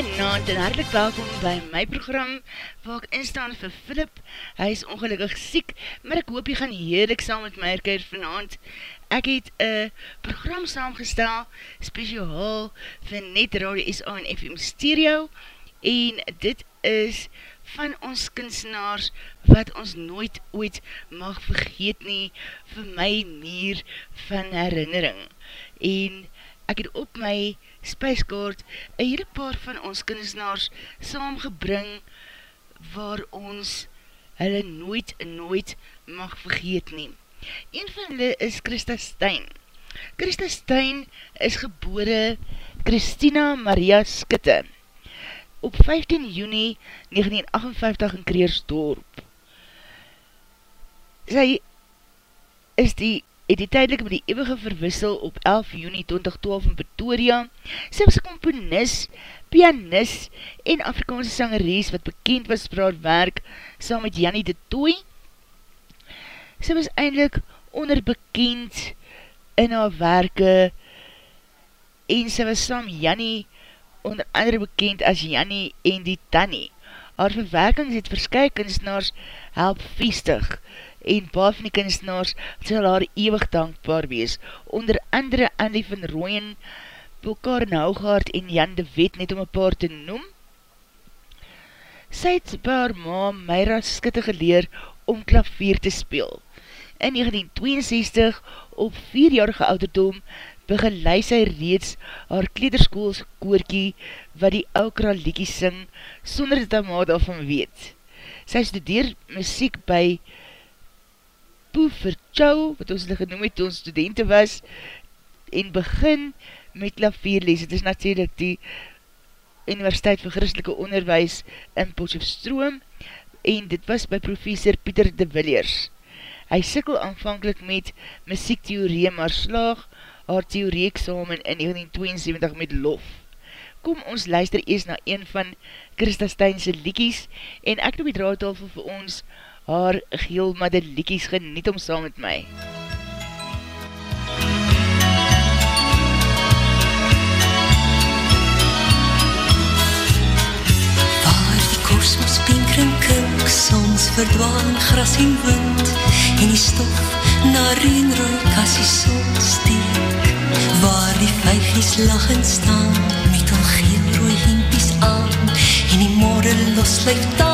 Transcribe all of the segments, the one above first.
Goeienaand en hartelijk welkom by my program waar ek instaan vir Philip. Hy is ongelukkig siek, maar ek hoop jy gaan heerlik saam met my herkeer vanavond. Ek het een program saamgestel, speciaal vir Net Radio SA en FM Stereo en dit is van ons kunstenaars wat ons nooit ooit mag vergeet nie vir my meer van herinnering. En ek het op my spijskaart een hele paar van ons kunstenaars saamgebring waar ons hulle nooit nooit mag vergeet neem. Een van hulle is Christa Stein. Christa Stein is gebore Christina Maria Skitte op 15 juni 1958 in Kreersdorp. Sy is die het die tydelik met die eeuwige verwissel op 11 juni 2012 in Pretoria. Was komponis, pianis en Afrikaanse sangeries wat bekend was vir haar werk saam met Jannie de Tooi. Sy was eindelijk onderbekend in haar werke en sy was saam Jannie onder andere bekend as Jannie en die Tannie. Haar verwerkings het verskye kunstenaars help feestig en baie van die kunstenaars sal haar ewig dankbaar wees, onder andere Andy van Rooyen, Bokar Naugaard en Jan de Wet, net om een paar te noem. Sy het by haar ma Myra Skitte geleer om klavier te speel. In 1962, op vierjarige ouderdom, begeleid sy reeds haar klederskools koorkie wat die Aukra liekie sing, sonder dat haar ma daarvan weet. Sy studeer muziek by Poe vir Chow, wat ons genoem het toe ons studenten was, en begin met klavierlees. Het is natuurlijk die Universiteit vir Christelike Onderwijs in Potjofstroom, en dit was by professor Pieter de Villiers. Hy sikkel aanvankelijk met muziektheorie, maar slaag haar theorie examen in 1972 met lof. Kom ons luister eers na een van Christa Steinse liekies, en ek noem die draadtafel vir ons, haar geel madeliekies geniet om saam met my. Waar die kosmos pinkring kink, soms verdwaan gras en wind, en die stof na reenrooi kassie sol steek. Waar die vijgies lachend staan, met al geel rooi hempies aan, en die modder losluif dans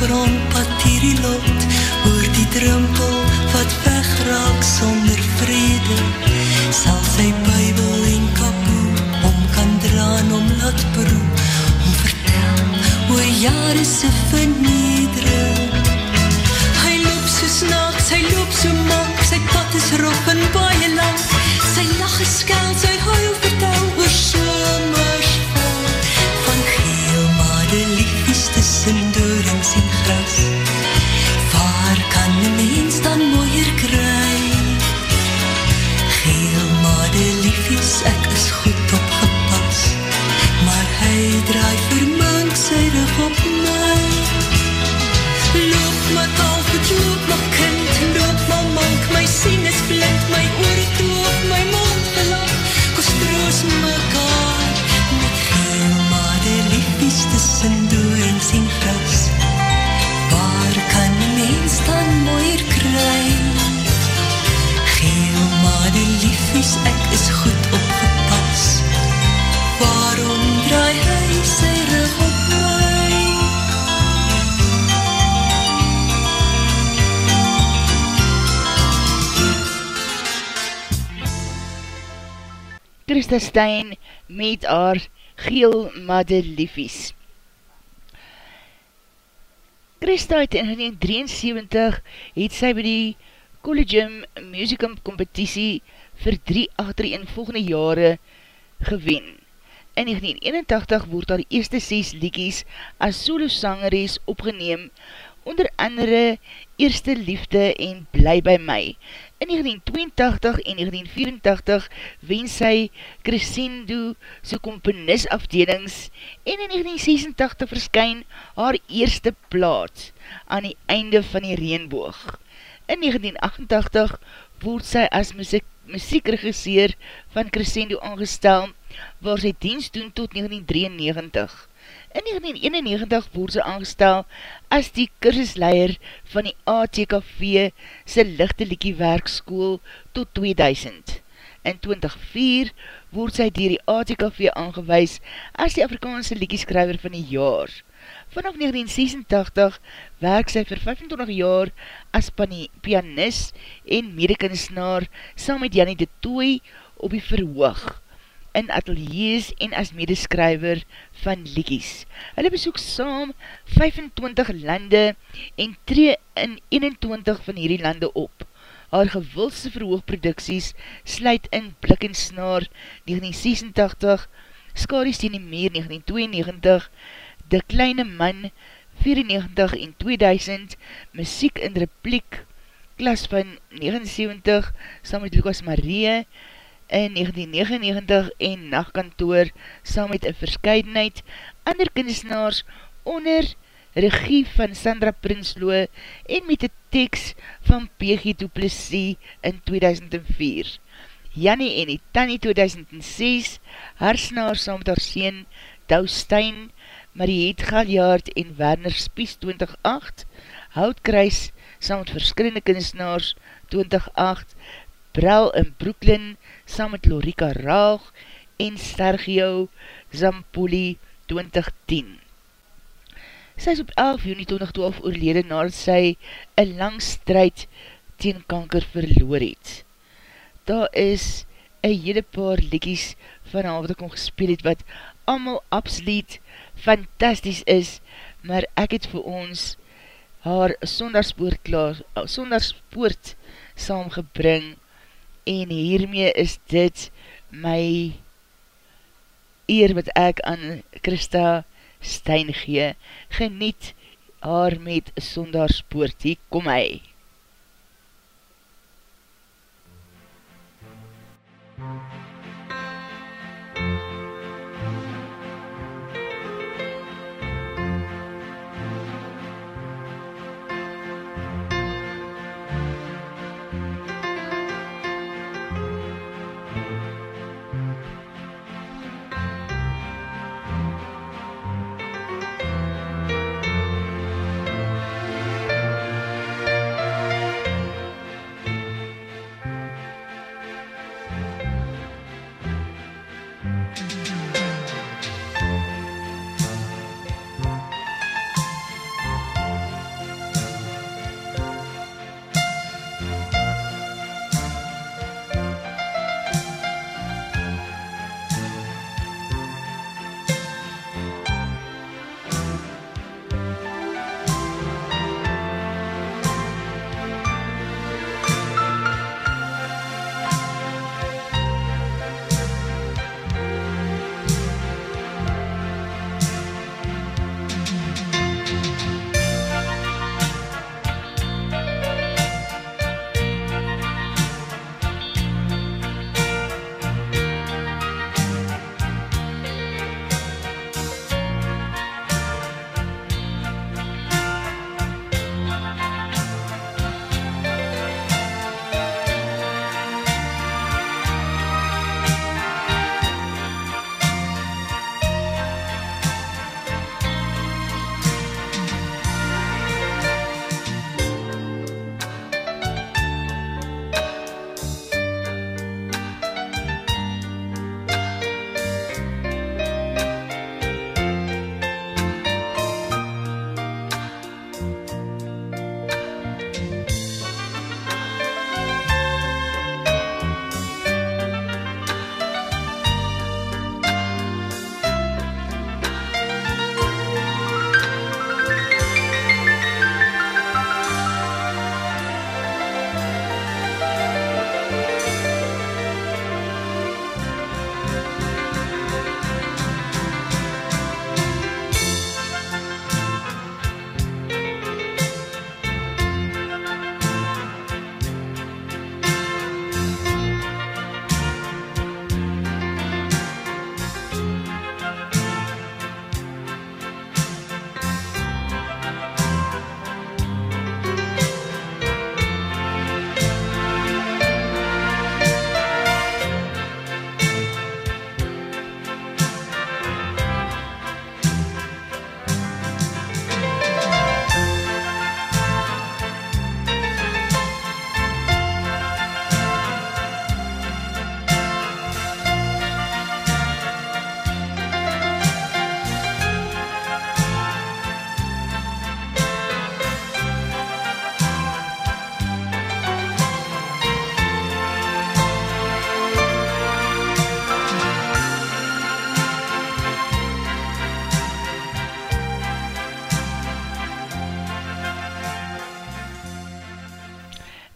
hierdie grondpad Christa Stein met haar geel madeliefies. Christa het in 1973 het sy by die Collegium Musicum competitie vir drie achter in volgende jare gewen. In 1981 word die eerste 6 liekies as solo sangeries opgeneem, onder andere Eerste Liefde en Bly by my. In 1982 en 1984 wen sy Crescendo sy komponistafdelings en in 1986 verskyn haar eerste plaat aan die einde van die reenboog. In 1988 word sy as muziek muziekregisseer van Crescendo aangestel, waar sy dienst doen tot 1993. In 1991 word sy aangestel as die kursusleier van die ATKV sy lichte liekie werkskoel tot 2000. In 2004 word sy dier die ATKV aangewys as die Afrikaanse liekieskrywer van die jaar. Vanaf 1986 werk sy vir 25 jaar as pianist en medekunstenaar saam met Jannie de Tooi op die verhoog in ateliers en as medeskryver van Likies. Hulle besoek saam 25 lande en tree in 21 van hierdie lande op. Haar gewildste verhoogproduksies sluit in Blik en Snaar 1986, Skaries teen die Meer 1992, De Kleine Man 94 en 2000, Muziek in Repliek, klas van 79, saam met Lucas Marie, in 1999 en nachtkantoor, saam met een verscheidenheid, ander kunstenaars onder regie van Sandra Prinsloo en met die tekst van P.G. Duplessis in 2004. Jannie en die Tanny 2006, Harsnaar saam met haar sien, Douw Stein, Mariette Galjaard en Werner Spies 2008, Houtkruis saam met verskillende kunstenaars 2008, Brel in Brooklyn saam met Lorika Raag en Sergio Zampoli 2010. Sy is op 11 juni 2012 oorlede nadat sy een lang strijd teen kanker verloor het. Daar is een hele paar likies van haar wat ek om gespeel het wat allemaal absoluut fantastisch is, maar ek het vir ons haar sondagspoort klaar, sondagspoort saamgebring en hiermee is dit my eer wat ek aan Christa Stein gee. Geniet haar met sondagspoort, hier kom hy.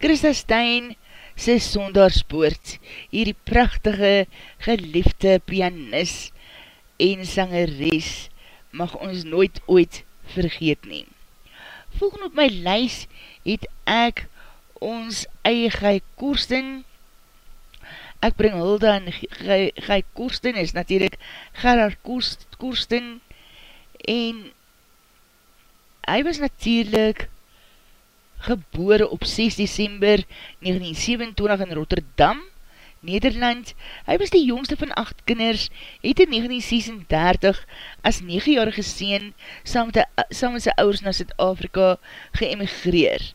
Christa Stein sy sondaarspoort, hierdie prachtige, geliefde pianist en sangeres, mag ons nooit ooit vergeet neem. Volgende op my lys het ek ons eie Gai Koersten, ek bring hulde aan Gai Koersten, is natuurlijk Gerard Koersten, en hy was natuurlijk gebore op 6 december 1927 in Rotterdam, Nederland. Hy was die jongste van 8 kinders, het in 1936 as 9-jarige seen saam met sy ouders na Zuid-Afrika geëmigreer.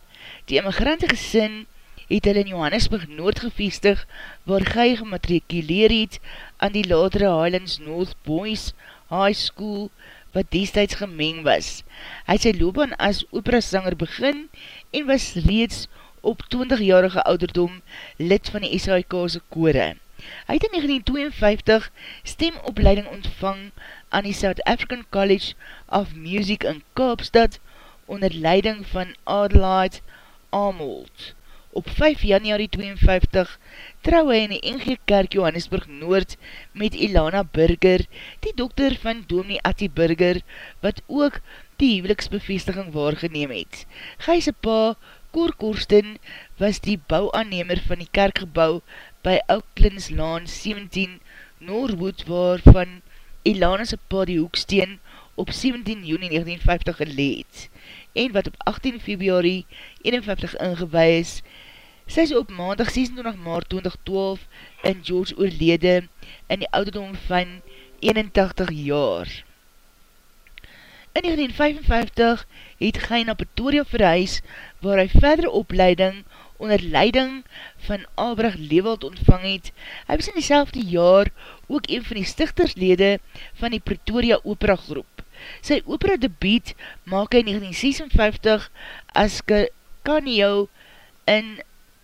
Die emigrante gesin het hy in Johannesburg Noord gevestig, waar hy gematrikuleer het aan die latere Highlands North Boys High School, wat destijds gemeng was. Hy het sy loopbaan as operasanger begin en was reeds op 20-jarige ouderdom lid van die SHK'se kore. Hy het in 1952 stemopleiding ontvang aan die South African College of Music in Kaapstad onder leiding van Adelaide Arnold. Op 5 januari 52 trouw hy in die NG Kerk Johannesburg Noord met Ilana Burger, die dokter van Dominee Attie Burger, wat ook die huweliksbevestiging waargeneem het. Gijse pa, Koor Korsten, was die bouwaannemer van die kerkgebouw by Oaklands Laan 17 Norwood, waarvan Ilana's pa die hoeksteen op 17 juni 1950 geleed, en wat op 18 februari 51 ingewijs, sy is op maandag 26 maart 2012 in George oorlede in die ouderdom van 81 jaar. In 1955 het Gij na Pretoria verhuis, waar hy verdere opleiding onder leiding van Albrecht Lewald ontvang het. Hy was in die jaar ook een van die stichterslede van die Pretoria Opera Groep. Sy opera debiet maak hy in 1956 as Kaneo in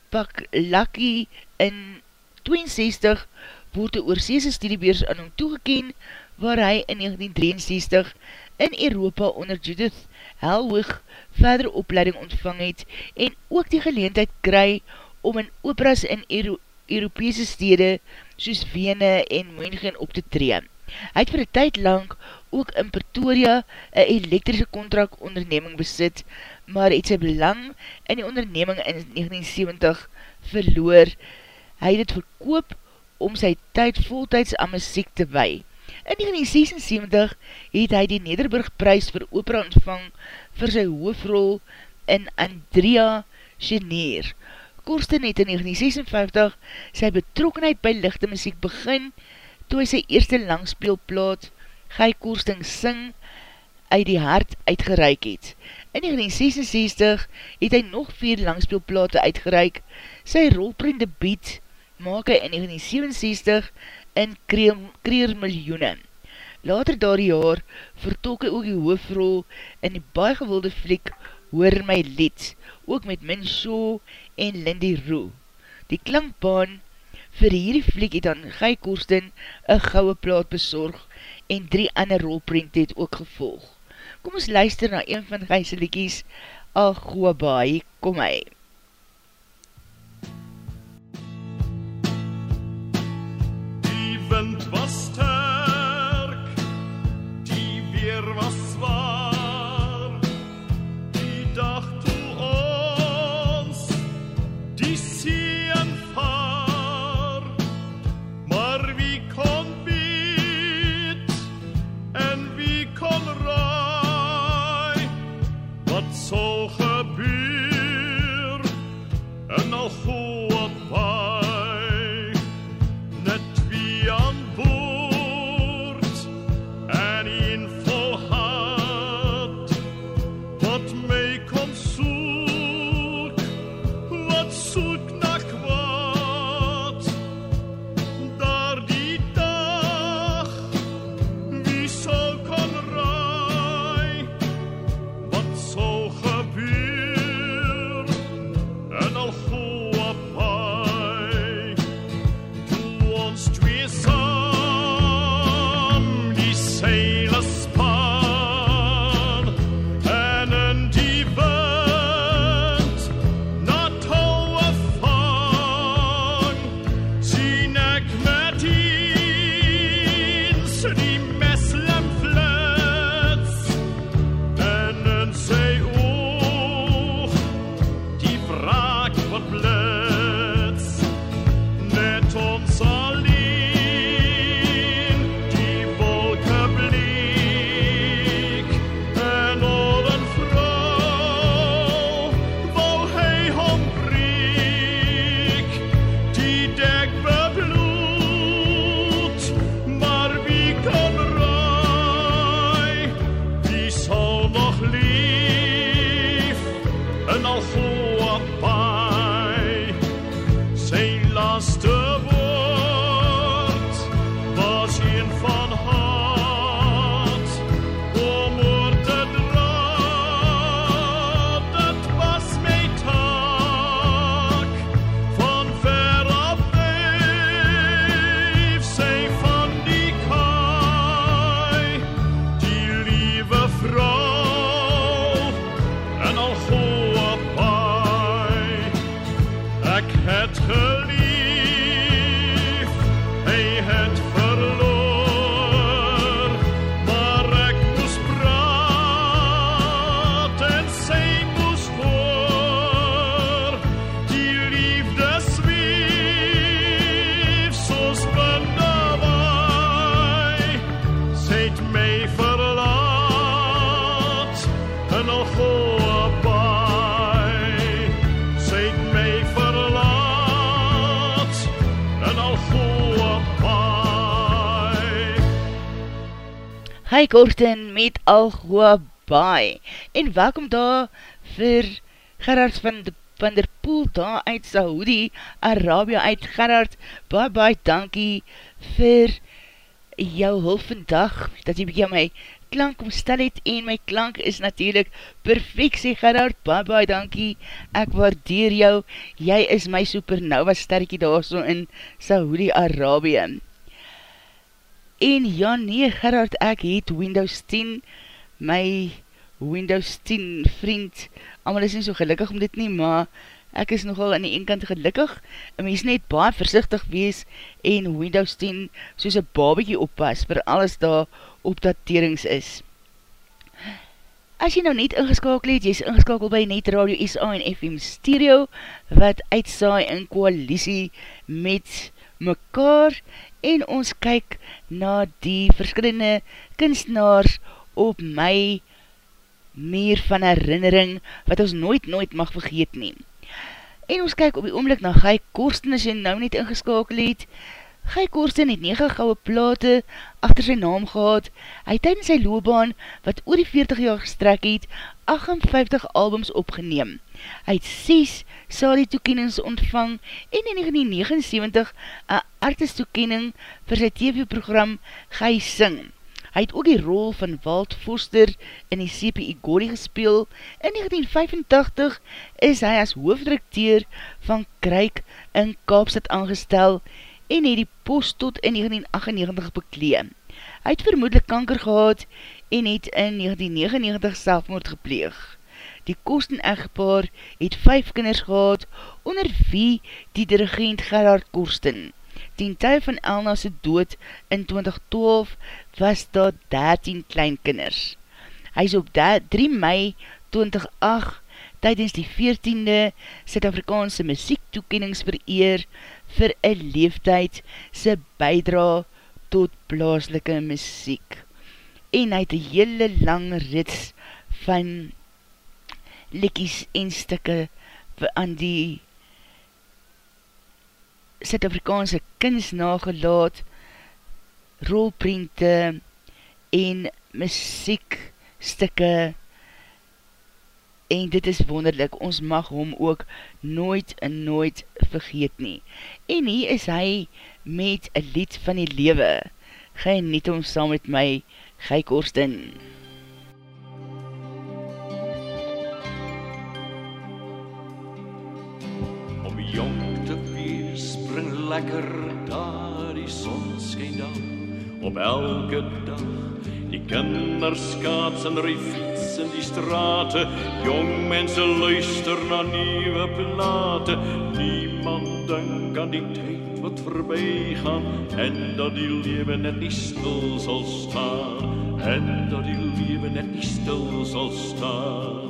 Paklaki in 62 word die oorseese studiebeers aan hom toegeken waar hy in 1963 in Europa onder Judith Helwig verdere opleiding ontvang het en ook die geleentheid kry om in operas in Euro Europese stede soos Wene en München op te tree. Hy het vir die tyd lang ook in Pretoria een elektrische contract onderneming besit, maar het sy belang in die onderneming in 1970 verloor. Hy het het verkoop om sy tyd voltyds aan muziek te wei. In 1976 het hy die Nederburg prijs vir opera ontvang vir sy hoofrol in Andrea Geneer. Korsten het in 1956 sy betrokkenheid by lichte muziek begin toe hy sy eerste langspeelplaat Gai Korsten Sing uit die hart uitgereik het. In 1966 het hy nog vier langspeelplate uitgereik. Sy rolprint debiet maak hy in 1967 in Kreer Miljoene. Later daar jaar vertolk hy ook die hoofrol in die baie gewilde fliek Hoor My Lied, ook met Min Shaw en Lindy Roo. Die klankbaan vir hierdie fliek het aan Guy Korsten een gouwe plaat bezorg en drie ander rolprint het ook gevolg. Kom ons luister na een van Guy's liekies, Al Goa Baai, kom hy. Hi Korten met Algoa Baai en welkom daar vir Gerard van, de, van der Poel daar uit Saudi Arabia uit. Gerard, baie baie dankie vir jou hulp vandag, dat jy bykie my klank omstel het. En my klank is natuurlijk perfect, sê Gerard, baie baie dankie, ek waardeer jou, jy is my supernova sterkie daar so in Saudi Arabia. En ja nee Gerard, ek het Windows 10, my Windows 10 vriend, allemaal is nie so gelukkig om dit nie, maar ek is nogal aan die ene kant gelukkig, en mys net baie versichtig wees, en Windows 10 soos een babiekie oppas, vir alles daar opdaterings is. As jy nou net ingeskakel het, jy is ingeskakel by Net Radio SA en FM Stereo, wat uitsaai in koalisie met mekaar, en ons kyk na die verskillende kunstenaars op my meer van herinnering wat ons nooit nooit mag vergeet neem. En ons kyk op die oomlik na Guy Korsten as jy nou net ingeskakel het. Guy Korsten het 9 gouwe plate achter sy naam gehad. Hy het tydens sy loopbaan wat oor die 40 jaar gestrek het, 58 albums opgeneem. Hy het 6 Sali toekennings ontvang en in 1979 een artist toekenning vir sy TV-program Gai Sing. Hy het ook die rol van Walt Foster in die CPI Gori gespeel. In 1985 is hy as hoofddirekteur van Kruik in Kaapstad aangestel en het die post tot in 1998 bekleed. Hy het vermoedelijk kanker gehad en het in 1999 selfmoord gepleeg. Die kosten echtpaar het vijf kinders gehad, onder wie die dirigent Gerard Korsten. Ten tyd van Elna's dood in 2012 was daar 13 kleinkinders. Hy is op 3 mei 2008 tydens die 14de Suid-Afrikaanse muziek toekennings vereer vir een leeftijd sy bijdra tot plaaslike muziek. En hy het een hele lang rits van likkies en stikke aan die Suid-Afrikaanse kunst nagelaat, rolprente en muziekstikke en dit is wonderlik, ons mag hom ook nooit en nooit vergeet nie. En hier is hy met een lied van die lewe. Geniet hom saam met my, Gij Korsten. MUZIEK lekker daar die son skyn dan op elke dag die kinders skaats en ry fiets in die strate. Jong mense luister na nuwe plate. Niemand dink aan die tyd wat verbygaan en dat die lewe net nie stil sal staan. En dat die lewe net nie stil sal staan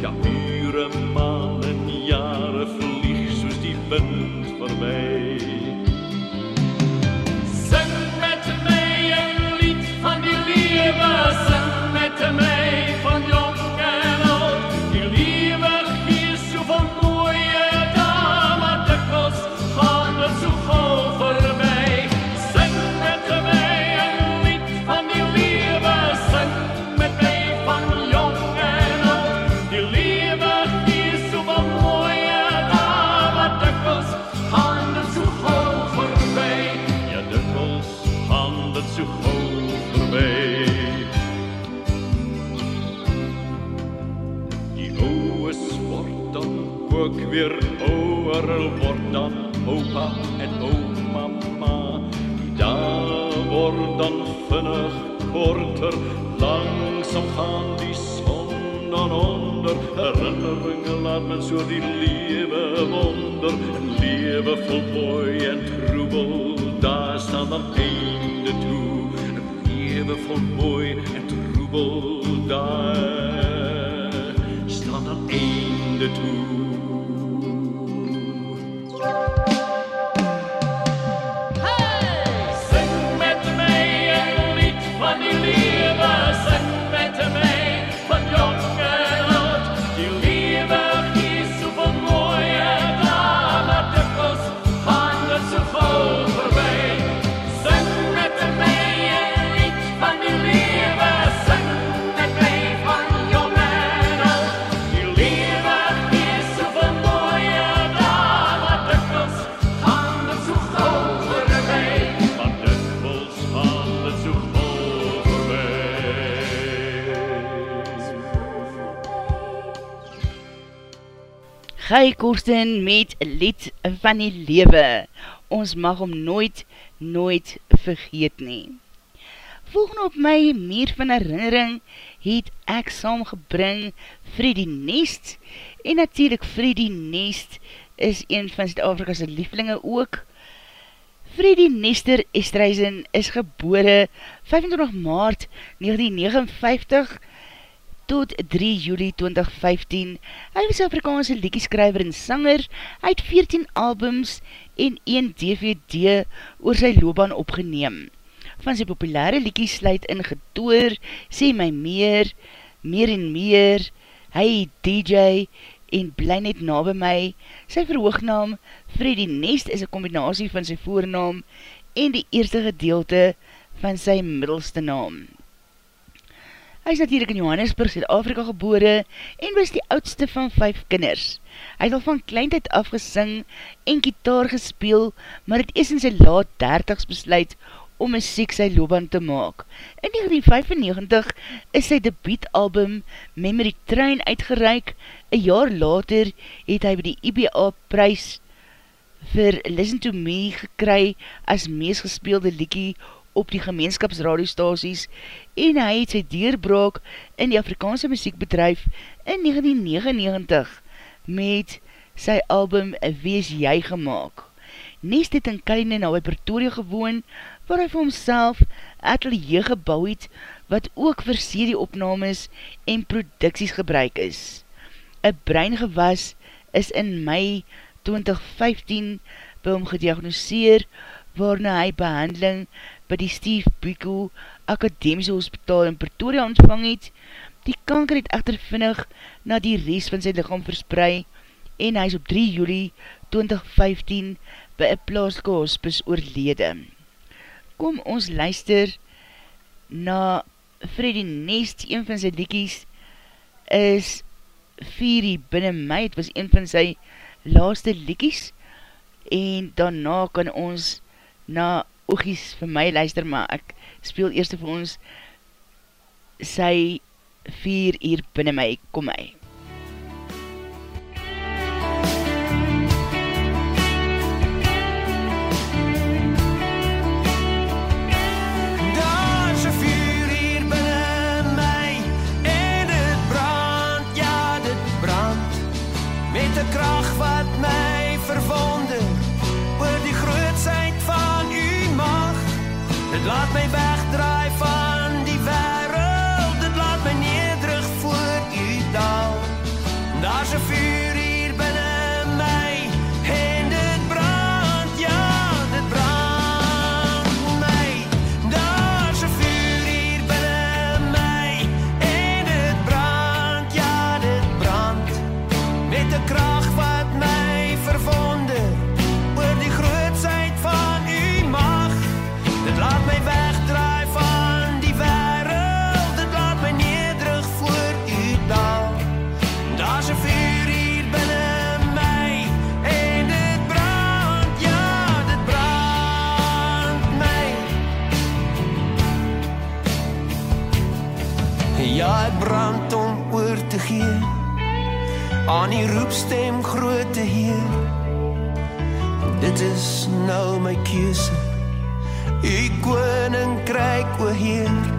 Ja, uren, maanden, jaren vliegt zoals die wind voorbij. Zing met mij een lied van die lieve, zing met mij. Korter, langzaam gaan die dan onder. Herinneringen laat men so die lewe wonder, een lewe vol mooi en troebel, daar staan dan einde toe. Een lewe vol mooi en troebel, daar staan dan einde toe. Gij Korsten met lied van die lewe. Ons mag hom nooit, nooit vergeet nie. Volgende op my meer van herinnering het ek saamgebring Freddy Nest en natuurlijk Freddy Nest is een van Zuid-Afrika's lieflinge ook. Freddy Nester Estreisen is gebore 25 maart 1959 tot 3 juli 2015. Hy was Afrikaanse liedjeskryver en sanger. Hy het 14 albums en 1 DVD oor sy loopbaan opgeneem. Van sy populaire liedjies sluit in Getoor, Sê My Meer, Meer en Meer, Hy DJ en Bly Net Na By My. Sy verhoognaam Freddy Nest is een combinatie van sy voornaam en die eerste gedeelte van sy middelste naam. Hy is natuurlijk in Johannesburg, Zuid-Afrika gebore en was die oudste van vijf kinders. Hy het al van kleintheid afgesing en gitaar gespeel, maar het is in sy laat dertigs besluit om muziek sy loopbaan te maak. In 1995 is sy debietalbum Memory Train uitgereik. Een jaar later het hy by die IBA prijs vir Listen to Me gekry as meest gespeelde liekie op die gemeenskapsradiostasies en hy het sy deurbraak in die Afrikaanse muziekbedrijf in 1999 met sy album Wees Jy gemaakt. Nest het in Kaline na by Pretoria gewoon, waar hy vir homself atelier gebouw het, wat ook vir serieopnames en producties gebruik is. Een breingewas is in mei 2015 by hom gediagnoseer, waarna hy behandeling by die Steve Biko Akademiese Hospitaal in Pretoria ontvang het. Die kanker het echter vinnig na die rest van sy lichaam versprei en hy is op 3 juli 2015 by een plaaslike hospis oorlede. Kom ons luister na Freddy Nest, een van sy liekies is Fury binnen my, het was een van sy laaste liekies en daarna kan ons na oogies vir my luister, maar ek speel eerst vir ons sy vier uur binnen my, kom my. Dit laat my aan die roepstem groote Heer. Dit is nou my keuse. U koninkryk o Heer.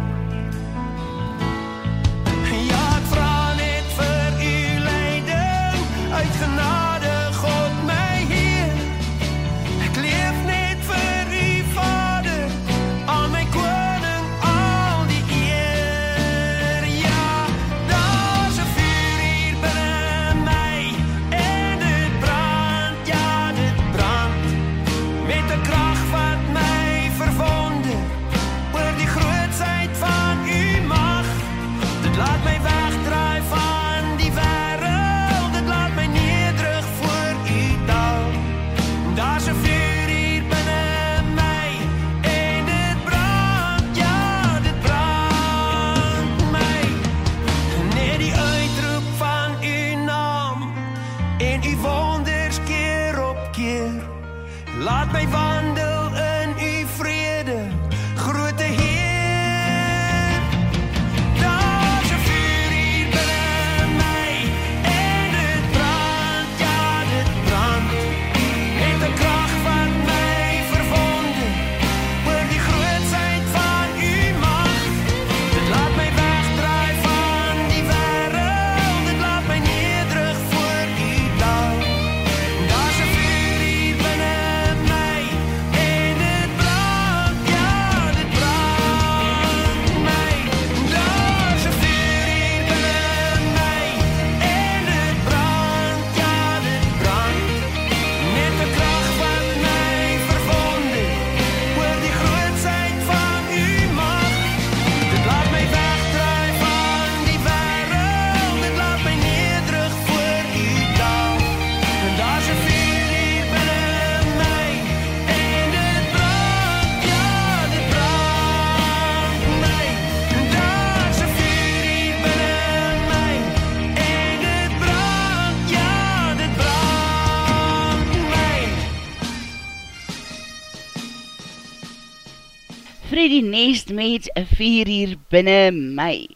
Freddy Nest met een vier hier binne my.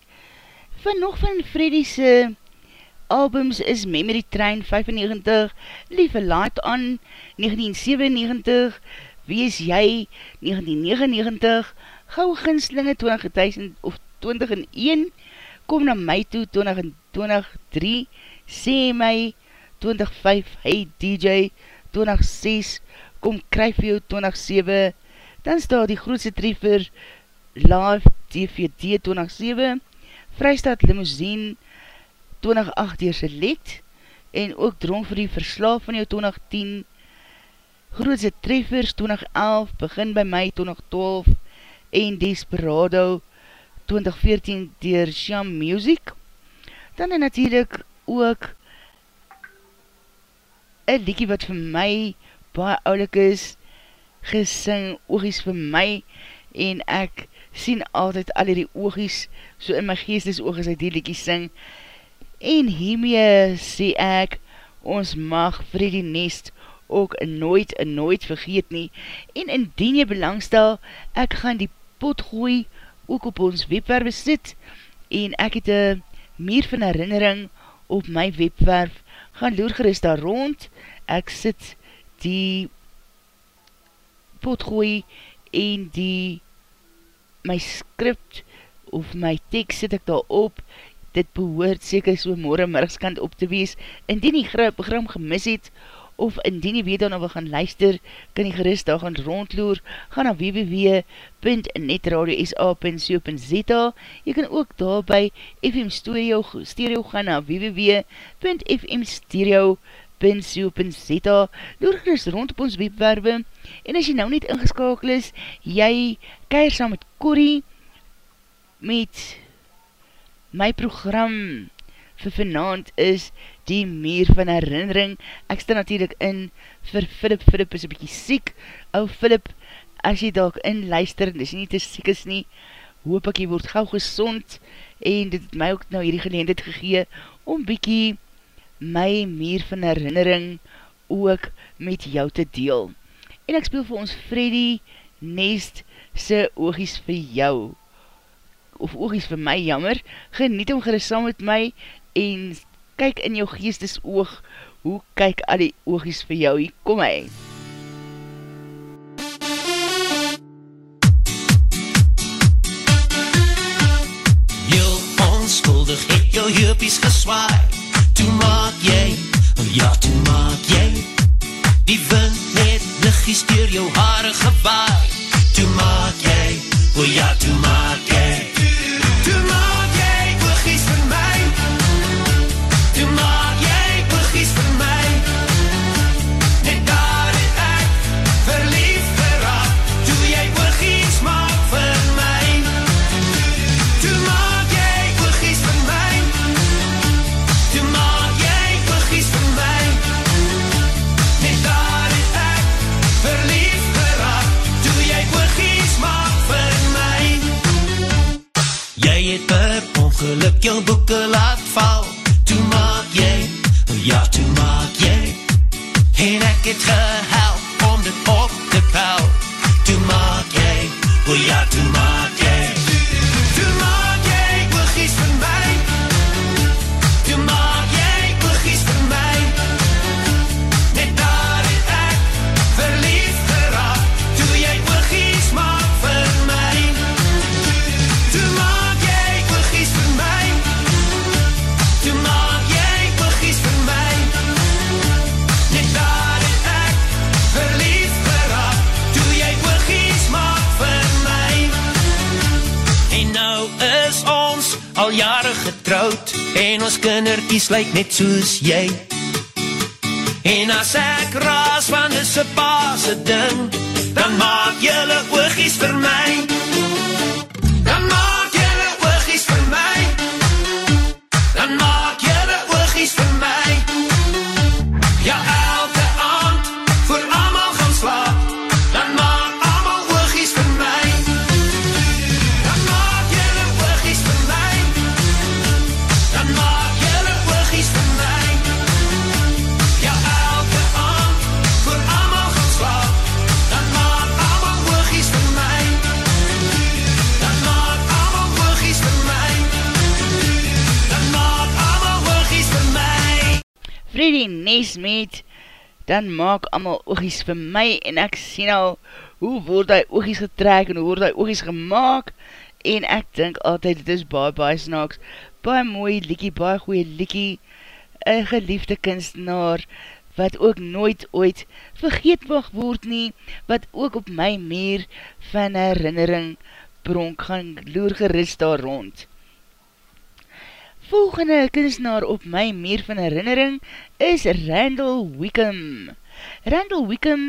Van nog van Freddy'se albums is Memory Train 95, Lieve Light On 1997, Wie is jy 1999, Gouw Ginslinge 2000 of 2001, Kom na my toe 2003, Sê my 2005, Hey DJ 2006, Kom kryf jou 2007, dan staan die grootste treffer Live DVD 2007, Vrystaat Limousine 2008 dier Select, en ook Drom vir die Verslaaf van jou 2010, Grootste treffers 2011, Begin by my 2012, en Desperado 2014 dier Sham Music, dan en natuurlijk ook een liekie wat vir my baie oulik is, gesing, oogies vir my, en ek sien altyd al die oogies, so in my geestes oog as ek die liekie sing, en hiermee sê ek, ons mag Freddy Nest ook nooit en nooit vergeet nie, en indien jy belangstel, ek gaan die pot gooi, ook op ons webwerf sit, en ek het een meer van herinnering op my webwerf, gaan loer gerust daar rond, ek sit die potgooi en die my skript of my tekst sit ek daar op, dit behoort seker so morgen middagskant op te wees, indien die program gemis het, of indien jy weet dan of we gaan luister, kan jy gerust daar gaan rondloer, gaan na www.netradio.sa.co.za jy kan ook daar by FM Stereo, stereo gaan na www.fmstereo.co.za loer gerust rond op ons webwerwe, en as jy nou niet ingeskakel is, jy keir saam met Corrie, met my program vir vanavond is die meer van herinnering. Ek sta natuurlijk in vir Philip. Philip is een bykie siek. Ou Philip, as jy dalk in luister, jy nie te siek is nie, hoop ek jy word gauw gezond, en dit het my ook nou hierdie geleendheid gegee, om bykie my meer van herinnering ook met jou te deel. En ek speel vir ons Freddy Nest se oogies vir jou. of oogies vir my jammer, geniet om gerust saam met my en kyk in jou geestes oog, hoe kyk al die oogies vir jou, hier kom hy. Heel onskuldig het jou heupies geswaai Toe maak jy, oh ja toe maak jy. Die wind het liggies door jou haare gewaai. Toe maak jy, oh ja toe maak jy ongeluk jou boeke laat val Toe maak jy, oh ja toe maak jy En ek het gehelp om dit op te pel Toe maak jy, oh ja En ons kinderkies lyk net soos jy. En as ek raas van dis een paase ding Dan maak jylle oogies vir my. Dan maak jylle oogies vir my. Dan maak jylle oogies vir my Freddy Nesmet, dan maak allemaal oogies vir my en ek sien al hoe word hy oogies getrek en hoe word hy oogies gemaakt? En ek dink altyd dit is baie baie snaaks, baie mooi liekie, baie goeie liekie, een geliefde kunstenaar wat ook nooit ooit vergeet mag word nie, wat ook op my meer van herinnering pronk gaan loer gerust daar rond. Volgende kunstenaar op my meer van herinnering is Randall Wickham. Randall Wickham,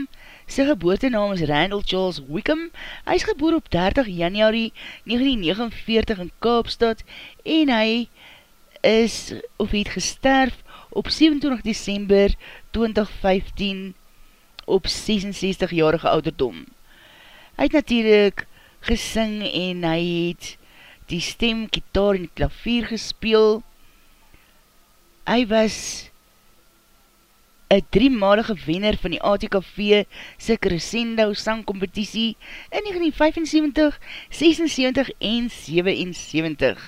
sy geboortenaam is Randall Charles Wickham. Hy is geboor op 30 januari 1949 in Kaapstad en hy is of het gesterf op 27 december 2015 op 66-jarige ouderdom. Hy het natuurlijk gesing en hy het die stem, kitaar en klavier gespeel. Hy was een driemalige wenner van die ATKV sy Crescendo sangcompetitie in 1975, 76 en 77.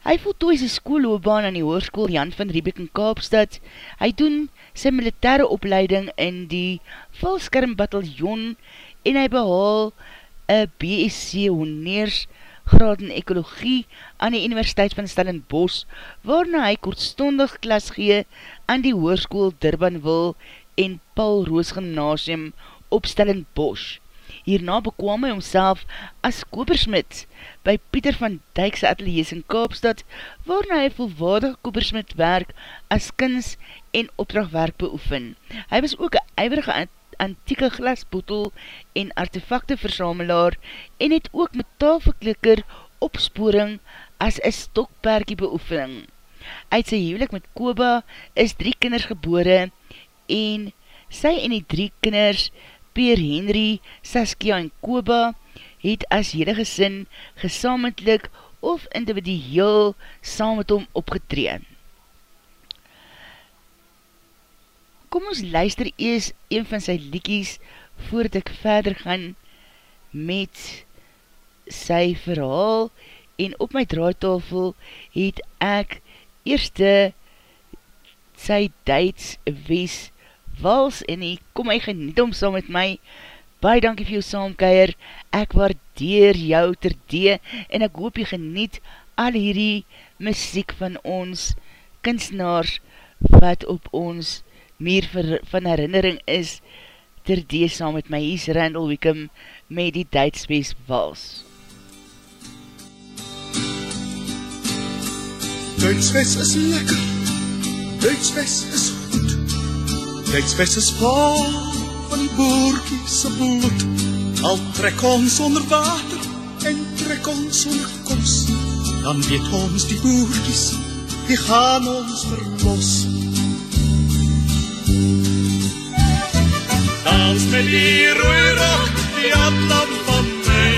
Hy voltooi sy skoolloobaan aan die hoorskoel Jan van Riebeek in Kaapstad. Hy doen sy militaire opleiding in die Valskermbataljon en hy behaal een BSc Honeers graad in ekologie aan die Universiteit van Stellenbosch, waarna hy kortstondig klas gee aan die hoorskoel Durbanville en Paul Roos Gymnasium op Stellenbosch. Hierna bekwam hy homself as kopersmid by Pieter van Dijkse ateliers in Kaapstad, waarna hy volwaardig kopersmid werk as kins en opdrachtwerk beoefen. Hy was ook een eiwerige antieke glasbotel en artefakte versamelaar en het ook metaalverklikker opsporing as een stokperkie beoefening. Uit sy huwelik met Koba is drie kinders gebore en sy en die drie kinders, Peer Henry, Saskia en Koba, het as hele gesin gesamentlik of individueel saam met hom opgetreen. Kom ons luister ees een van sy liekies voordat ek verder gaan met sy verhaal. En op my draaitafel het ek eerste sy Duits wees wals en hy kom my geniet om saam met my. Baie dankie vir jou saamkeier. Ek waardeer jou ter dee en ek hoop jy geniet al hierdie muziek van ons kunstenaars wat op ons meer van herinnering is ter dee saam met my Hies Randall Wickham met die Duitswees Wals. Duitswees is lekker, Duitswees is goed, Duitswees is vol van die boerkiese bloed, al trek ons onder water en trek ons onder kos, dan weet ons die boerkies, die gaan ons verlos. Dans met die rooi rok, die atlam van my.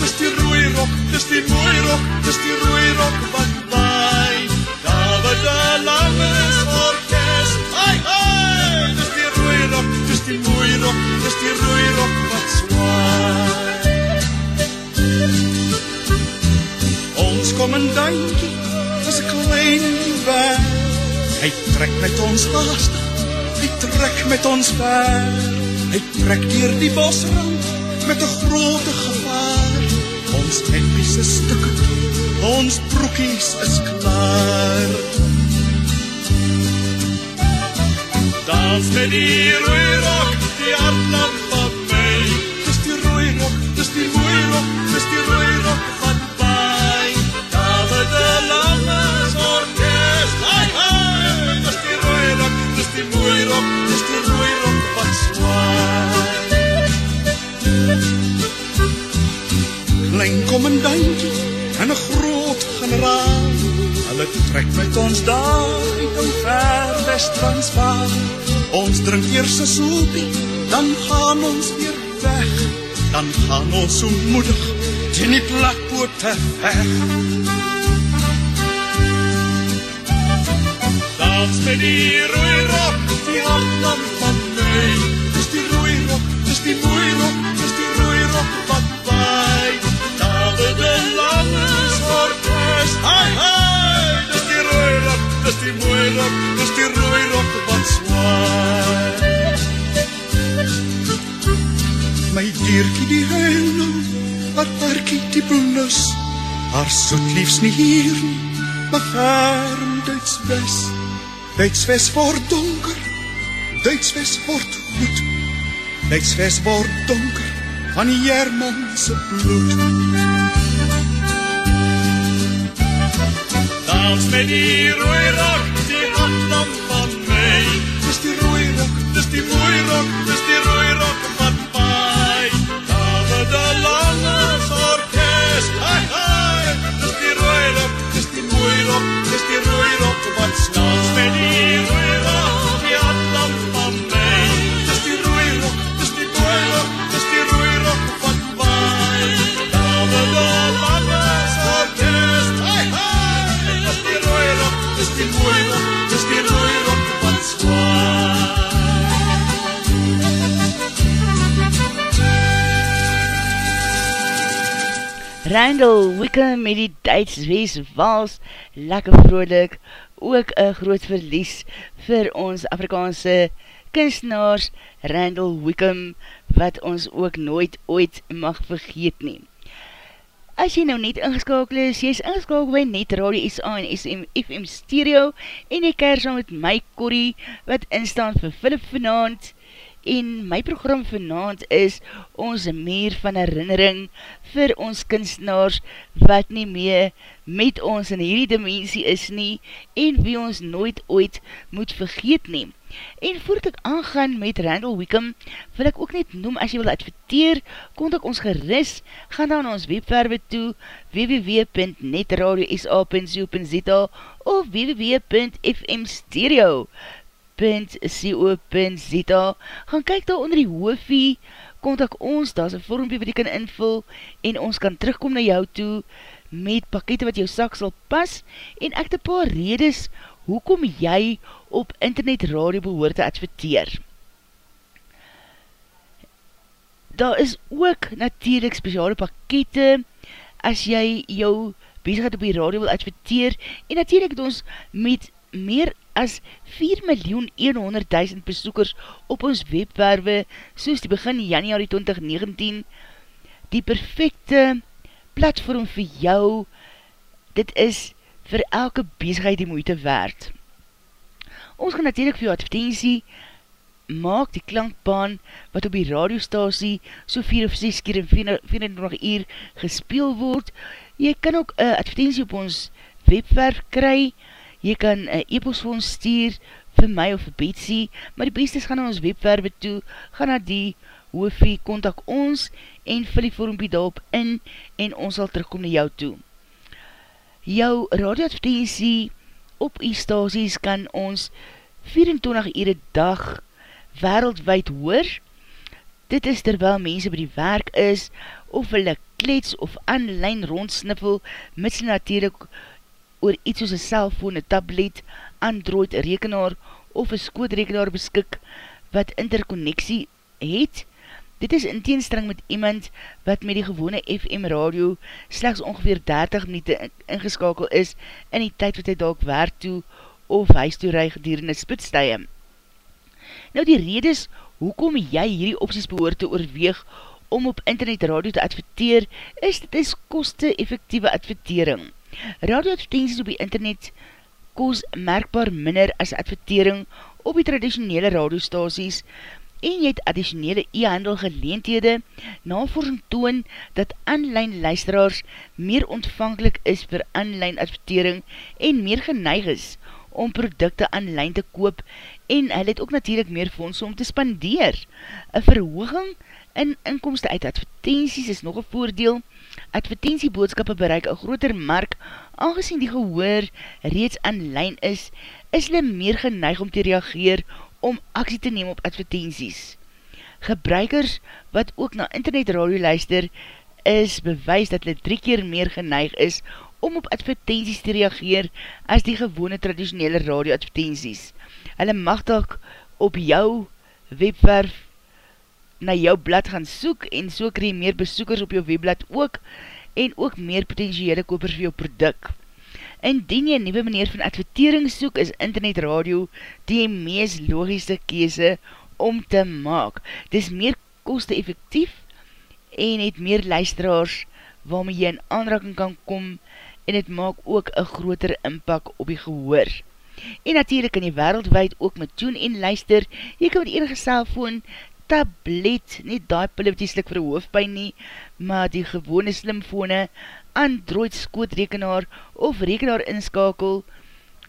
Dis die rooi rok, dis die mooi rok, dis die rooi rok wat waai. David de Langes orkest, ai ai. Dis die rooi rok, dis die mooi rok, dis die rooi rok wat zwaai. Ons kom in duinkie, is een klein weg. Hy trek met ons haastig, hy trek met ons ver. Hy trek dier die bosrand met een grote gevaar. Ons hempies is stukken, ons broekies is klaar. Dans met die rooi rok, die hartlamp van my. Dis die rooi rok, dis die mooi Klein kom een duinkie en een groot generaal. Hulle trek met ons daar in ver West-Transvaal. Ons drink eers een soepie, dan gaan ons weer weg. Dan gaan ons so moedig teen die plakboote weg. Dans met die rooi rok, die hartlam van my. Haar parkie die blus. Haar soet liefs nie hier nie, maar ver in Duitswes. Duitswes word donker, Duitswes word goed. Duitswes word donker van die Jermanse bloed. Dans met die rooi rok, die handlam van my. Dis die rooi rok, dis die mooi rok, dis die Randall Wickham met die Duits wees wals, lekker vrolik, ook een groot verlies vir ons Afrikaanse kunstenaars Randall Wickham, wat ons ook nooit ooit mag vergeet neem. As jy nou net ingeskakel is, jy is ingeskakel by Net Radio SA en SM, FM Stereo en jy keer saam met my Corrie, wat instaan vir Philip vanavond, en my program vanavond is ons meer van herinnering vir ons kunstenaars wat nie meer met ons in hierdie dimensie is nie en wie ons nooit ooit moet vergeet neem. En voordat ek aangaan met Randall Wickham, wil ek ook net noem, as jy wil adverteer, kontak ons geris, gaan dan ons webwerwe toe, www.netradiosa.co.za of www.fmstereo.com www.co.za Gaan kyk daar onder die hoofie, kontak ons, daar is een vormpie wat jy kan invul, en ons kan terugkom na jou toe, met pakete wat jou sak sal pas, en ek te paar redes, hoekom jy op internet radio behoor te adverteer. Daar is ook natuurlijk speciale pakete, as jy jou bezigheid op die radio wil adverteer, en natuurlijk het ons met meer as 4.100.000 besoekers op ons webwerwe, soos die begin januari 2019, die perfecte platform vir jou, dit is vir elke bezigheid die moeite waard. Ons gaan natuurlijk vir jou advertentie maak die klankbaan wat op die radiostasie so 4 of 6 keer in 24 uur gespeel word. Jy kan ook advertentie op ons webwerf kry, jy kan een e-post vir ons stuur vir my of vir Betsy, maar die beste is gaan na ons webwerwe toe, gaan na die hoofie, kontak ons en vul die vormpie daarop in en ons sal terugkom na jou toe. Jou radioadvertentie op die stasies kan ons 24 ure dag wereldwijd hoor. Dit is terwyl mense by die werk is, of hulle klets of online rondsniffel, mits natuurlijk oor iets soos een cellfoon, een tablet, android, een rekenaar of een skootrekenaar beskik wat interconnectie het. Dit is in teenstring met iemand wat met die gewone FM radio slechts ongeveer 30 minuten ingeskakel is in die tyd wat hy dalk werk toe of huis toe rij gedurende spitstuie. Nou die redes, hoekom jy hierdie opties behoor te oorweeg om op internet radio te adverteer, is dit is koste effectieve advertering. Radioadvertenties op die internet kost merkbaar minder as advertering op die traditionele radiostasies en jy het additionele e-handel geleentede navorsing toon dat online luisteraars meer ontvankelijk is vir online advertering en meer geneig is om producte online te koop en hy het ook natuurlijk meer fondse om te spandeer. Een verhooging in inkomste uit advertenties is nog een voordeel. Advertentieboodskappe bereik een groter mark, aangezien die gehoor reeds online is, is hulle meer geneig om te reageer om aksie te neem op advertenties. Gebruikers wat ook na internet radio luister, is bewys dat hulle drie keer meer geneig is om op advertenties te reageer as die gewone traditionele radio advertenties. Hulle mag tak op jou webwerf na jou blad gaan soek en so kree meer besoekers op jou webblad ook en ook meer potentiële kopers vir jou product. Indien jy nieuwe manier van advertering soek, is internet radio die mees logische kese om te maak. Dis meer koste effectief en het meer luisteraars waarmee jy in aanraking kan kom en het maak ook een groter inpak op die gehoor. En natuurlijk kan jy wereldwijd ook met tune en luister, jy kan met enige cellfoon, tablet, nie die pille wat jy slik vir hoofdpijn nie, maar die gewone slimfone, Android skootrekenaar of rekenaar inskakel,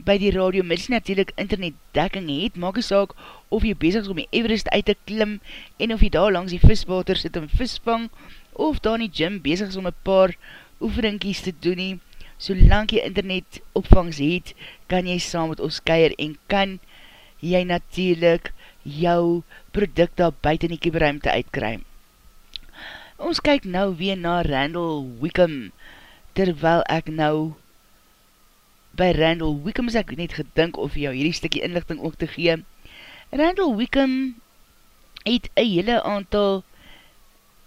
by die radio, mits natuurlijk internet dekking het, maak jy saak of jy bezig is om die Everest uit te klim, en of jy daar langs die viswater sit en visvang, of daar in die gym bezig is om een paar oefeninkies te doen nie, solang jy internet opvangs het, kan jy saam met ons keir en kan jy natuurlijk jou product daar buiten die kieberuimte uitkry. Ons kyk nou weer na Randall Wickham, terwyl ek nou by Randall Wickham is ek net gedink of jou hierdie stikkie inlichting ook te gee. Randall Wickham het een hele aantal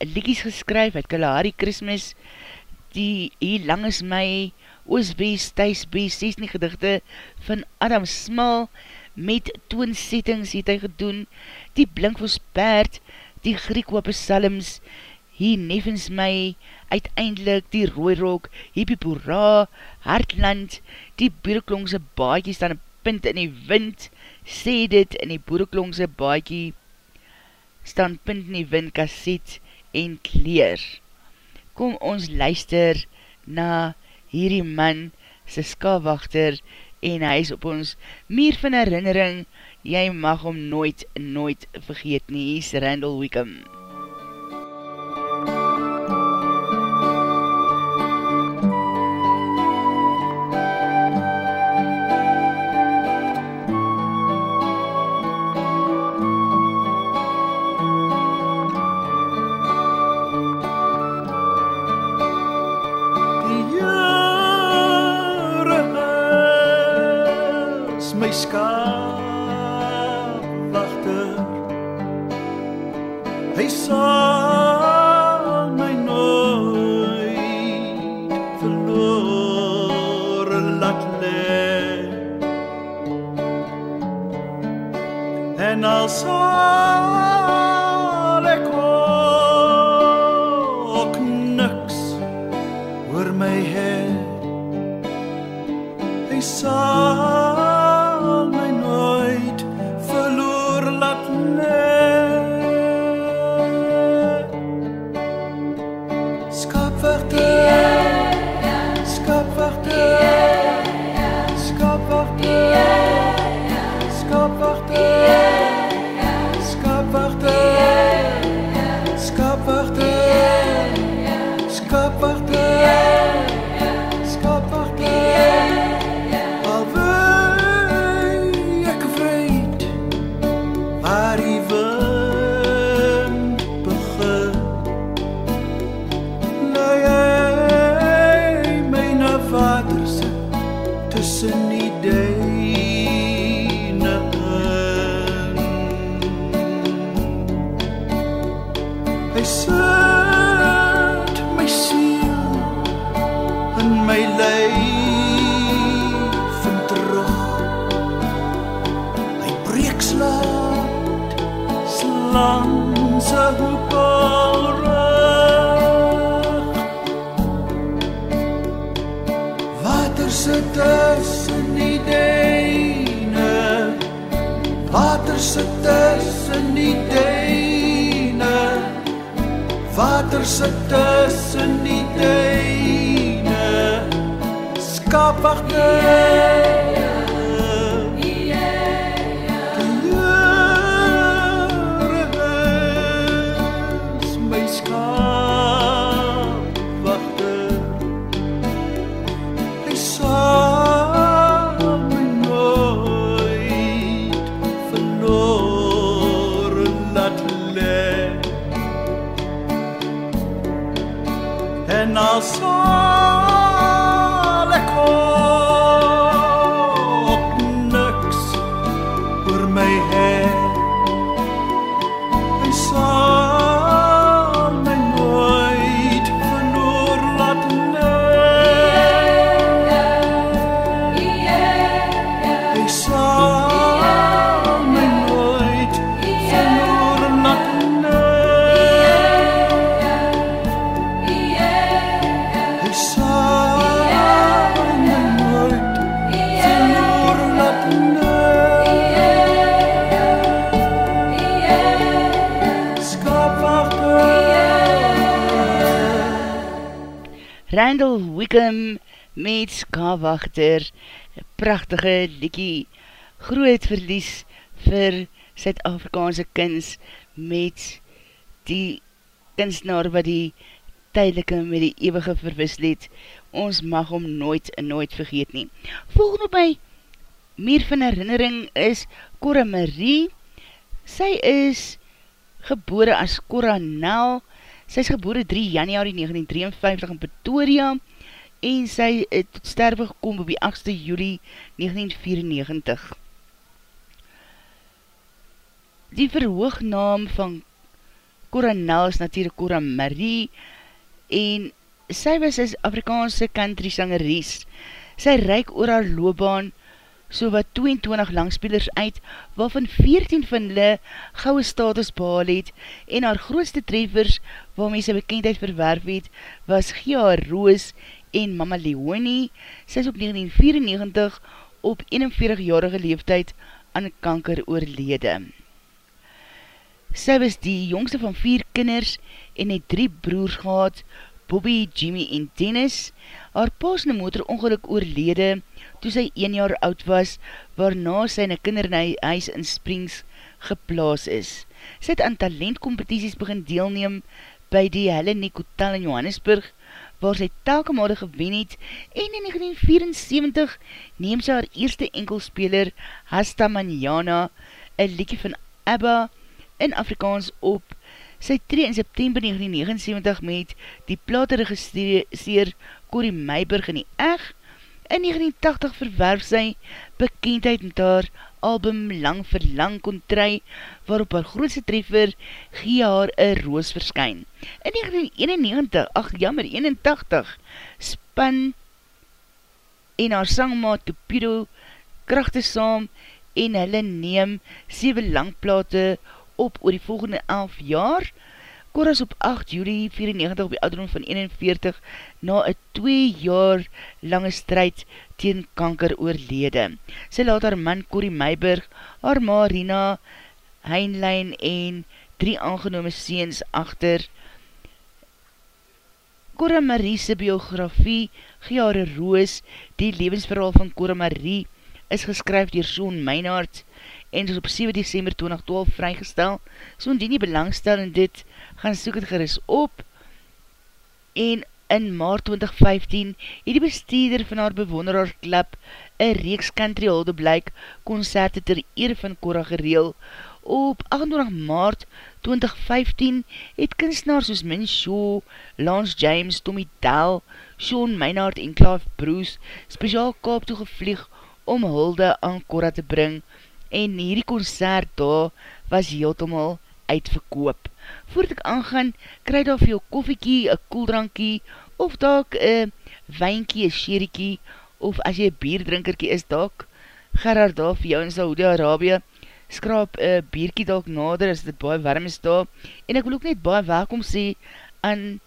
liedjes geskryf, het Kalahari Christmas, die hier lang is my, Oosbees, Thuisbees, 16 gedichte van Adam Smal met toonsettings het hy gedoen, die Blinkvos Paard, die Griekwape Salms, hier nevens my, uiteindelik die Rooirok, Hippie Boera, Hartland, die Boereklongse baadjie staan punt in die wind, sê dit in die Boereklongse baadjie staan punt in die wind, kasset en kleer. Kom ons luister na hierdie man sy skawachter en hy is op ons meer van herinnering, jy mag hom nooit, nooit vergeet nie, hier is Randall Wickham. Hy Wickham met Skawachter, prachtige liekie, groot verlies vir Suid-Afrikaanse kins met die kunstenaar wat die tydelike met die eeuwige verwissel het. Ons mag hom nooit en nooit vergeet nie. Volgende by meer van herinnering is Cora Marie. Sy is gebore as Cora Nel. Sy is gebore 3 januari 1953 in Pretoria en sy het tot sterwe gekom op die 8ste juli 1994. Die verhoognaam van Cora Nel is natuurlijk Cora Marie en sy was as Afrikaanse country sangeries. Sy reik oor haar loopbaan so wat 22 langspelers uit, waarvan 14 van hulle gouwe status behaal het, en haar grootste treffers, waarmee sy bekendheid verwerf het, was Gia Roos en Mama Leonie. Sy is op 1994 op 41-jarige leeftijd aan kanker oorlede. Sy was die jongste van vier kinders en het drie broers gehad, Bobby, Jimmy en Dennis. Haar paas in motor ongeluk oorlede toe sy 1 jaar oud was, waarna sy in een kinderhuis in Springs geplaas is. Sy het aan talentcompetities begin deelneem by die Hellenic Hotel in Johannesburg, waar sy telke made gewen het, en in 1974 neem sy haar eerste enkelspeler, Hasta Manjana, een liekie van ABBA, in Afrikaans op. Sy tree in September 1979 met die plate registreer Corrie Meiberg in die Eg. In 1980 verwerf sy bekendheid met haar album Lang Verlang Kontry, waarop haar grootste treffer Gie haar een roos verskyn. In 1991, ach jammer, 81, span en haar sangmaat Topido krachte saam en hulle neem 7 langplate op oor die volgende 11 jaar. Cora is op 8 juli 94 op die ouderdom van 41 na een 2 jaar lange strijd teen kanker oorlede. Sy laat haar man Corrie Meiberg, haar ma Rina Heinlein en drie aangenome seens achter. Cora Marie'se biografie, Geare Roos, die levensverhaal van Cora Marie, is geskryf dier Soon Meinaert en is op 7 december 2012 vrygestel. Soon die belangstel in dit, gaan soek het geris op en in maart 2015 het die bestuurder van haar bewonderaar klap een reeks country holde blyk concerte ter eer van Cora gereel. Op 28 maart 2015 het kunstenaars soos Min Shaw, Lance James, Tommy Dahl, Sean Meinhardt en Clive Bruce speciaal kaap toegevlieg om hulde aan Cora te bring en hierdie concert daar was heeltemal uitverkoop. Voordat ek aangaan, kry daar vir jou koffiekie, een koeldrankie of daak een wijnkie, een sheriekie of as jy een bierdrinkerkie is daak, Gerard daar vir jou in Saudi-Arabië skraap een bierkie dalk nader as dit baie warm is daar. En ek wil ook net baie welkom sê aan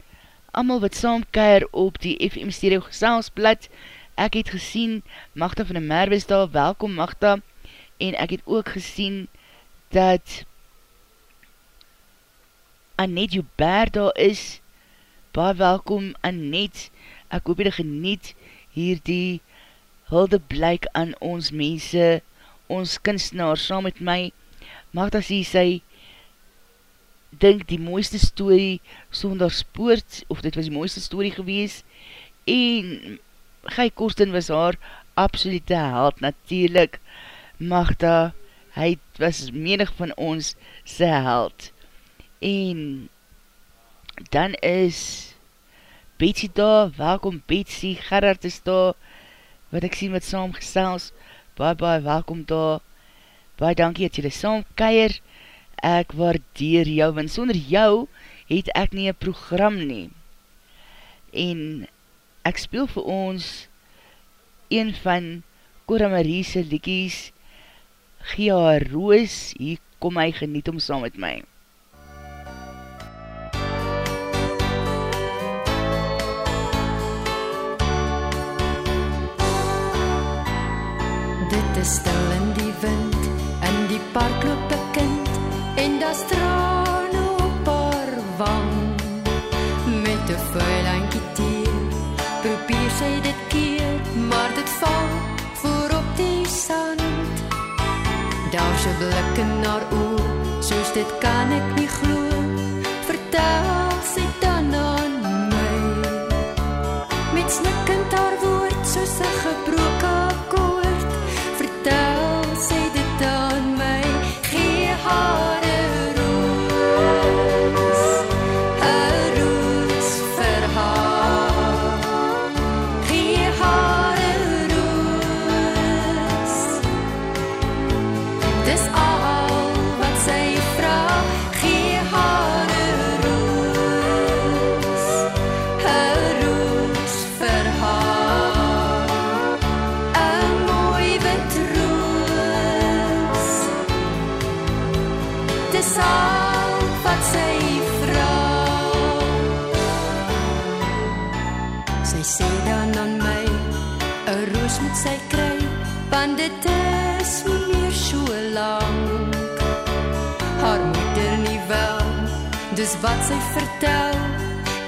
amal wat saam keir op die FM Stereo Geselsblad ek het gesien Magda van die Merwe is daar, welkom Magda. En ek het ook gesien dat Annette Joubert daar is baie welkom Annette ek hoop jy geniet hier die hulde blyk aan ons mense ons kunstenaar saam met my, mag dat sy sy dink die mooiste story sonder spoort, of dit was die mooiste story gewees, en Guy Korsten was haar absolute held, natuurlijk, Magda, hy was menig van ons sy held. En dan is Betsy daar, welkom Betsy, Gerard is daar, wat ek sien wat saam gesels, baie baie welkom daar, baie dankie dat jylle saam keier, ek waardeer jou, want sonder jou het ek nie een program nie, en ek speel vir ons een van Cora Marie'se liekies, Gia Roos, hier kom hy geniet om saam met my. Is stil in die wind in die park loop 'n kind en daar straan op haar wang. Met 'n vuilantjie teer probeer sy dit keer maar dit val voor op die sand. Daar sy blik in haar oë soos dit kan ek nie glo. Vertel sy dan aan my. Met snikkend haar woord soos 'n gebroke dis wat sy vertel.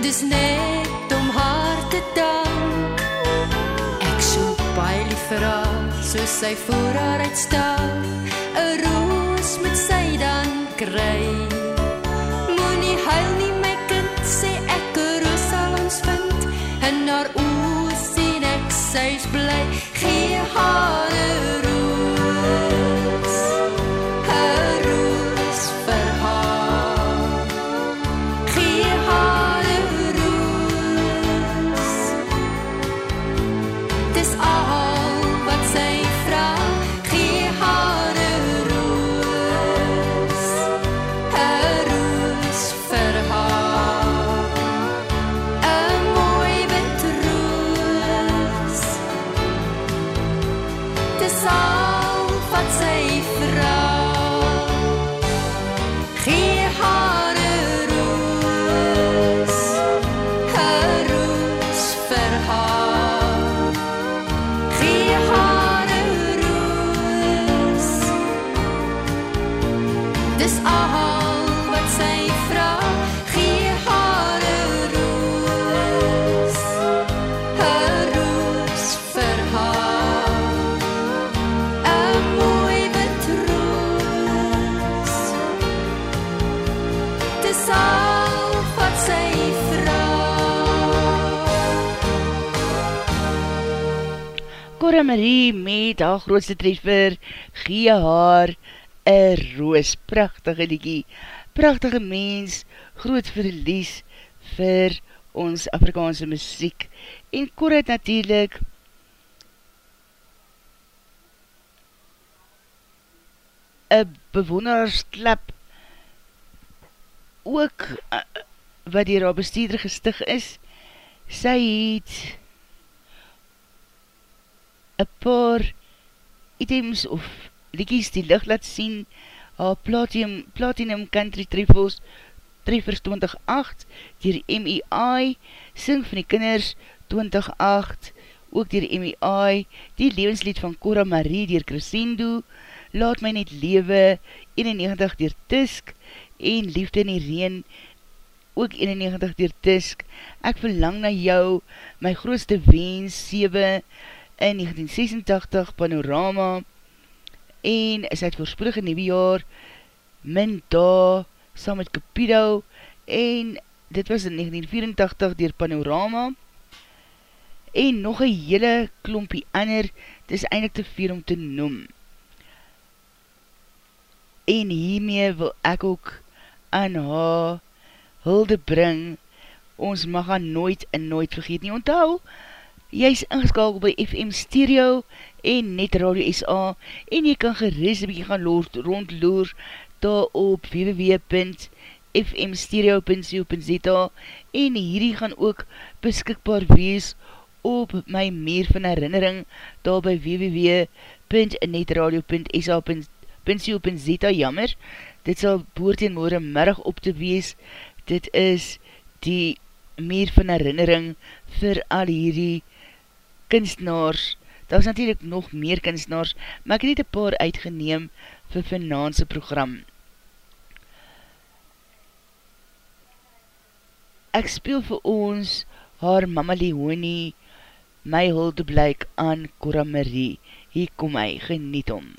Dis net om haar te dank ek so baie lief vir haar so sy voor haar uitstel. 'n roos met sy dan kry. Moenie huil nie my kind sê ek 'n roos sal ons vind. En haar oë sien ek sy's bly. Gee haar Cora Marie met haar grootste treffer, gee haar een roos, prachtige liekie, prachtige mens, groot verlies vir ons Afrikaanse muziek. En Cora het natuurlijk een bewondersklap ook uh, wat die haar bestuurder gestig is, sy het een paar items of liekies die licht laat sien, haar Platinum, Platinum Country Treffels, Treffers 2008, dier MEI, Sing van die Kinders 2008, ook dier MEI, die levenslied van Cora Marie dier Crescendo, Laat my net lewe, 91 dier Tusk, en Liefde in die Reen, ook 91 dier Tusk, Ek verlang na jou, my grootste wens, 7, in 1986 Panorama en is uit voorspoedige nieuwe jaar Min Da saam met Cupido en dit was in 1984 dier Panorama en nog een hele klompie ander, dit is eindelijk te veel om te noem. En hiermee wil ek ook aan haar hulde bring, ons mag haar nooit en nooit vergeet nie. Onthou, jy is ingeskakeld by FM Stereo en Net Radio SA en jy kan geris een bykie gaan loord, rondloer daar op www.fmstereo.co.za en hierdie gaan ook beskikbaar wees op my meer van herinnering daar by www.netradio.sa.co.za jammer, dit sal boord en morgen middag op te wees. Dit is die meer van herinnering vir al hierdie kunstenaars, daar is natuurlijk nog meer kunstenaars, maar ek het net een paar uitgeneem vir finanse program. Ek speel vir ons haar mama Leonie, my hulde blyk aan Cora Marie. Hier kom hy, geniet om.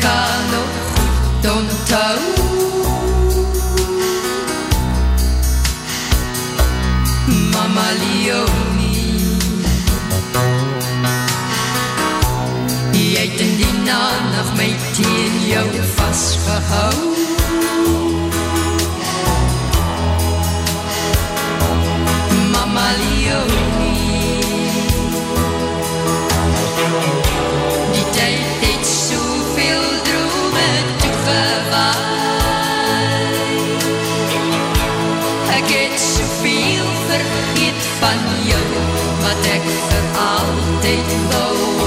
kan nog goed onthou Mama Leonie. Jy het in die naam nog my teen jou vastgehou Mama Leonie. though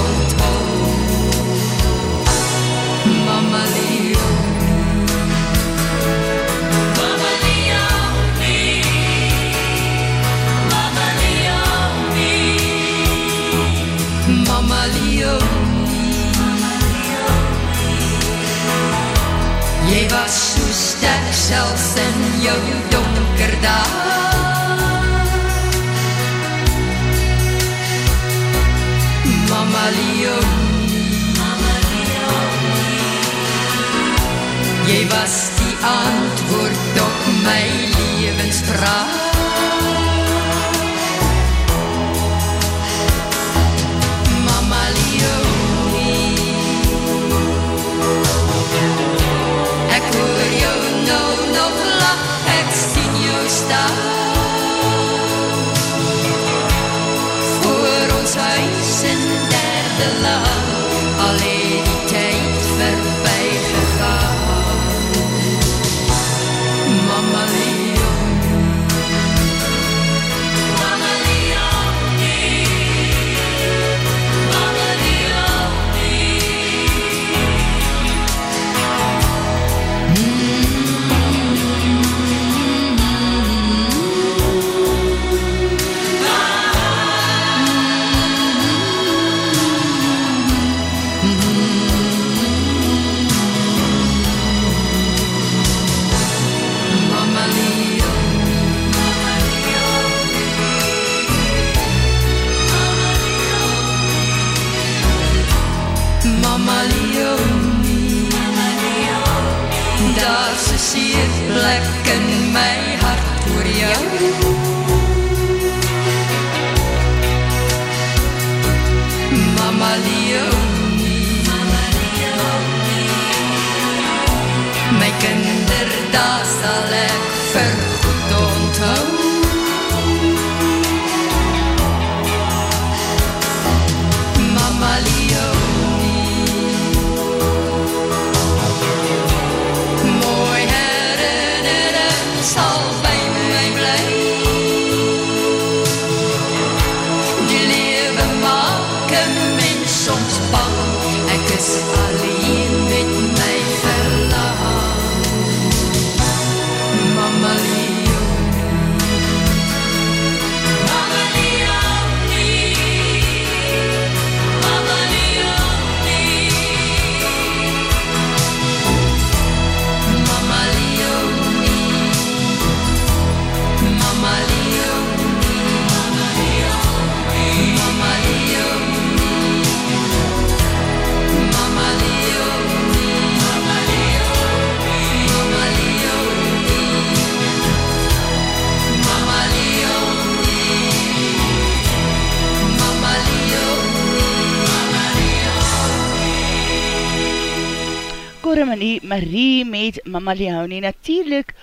Mama Leonie. Natuurlijk,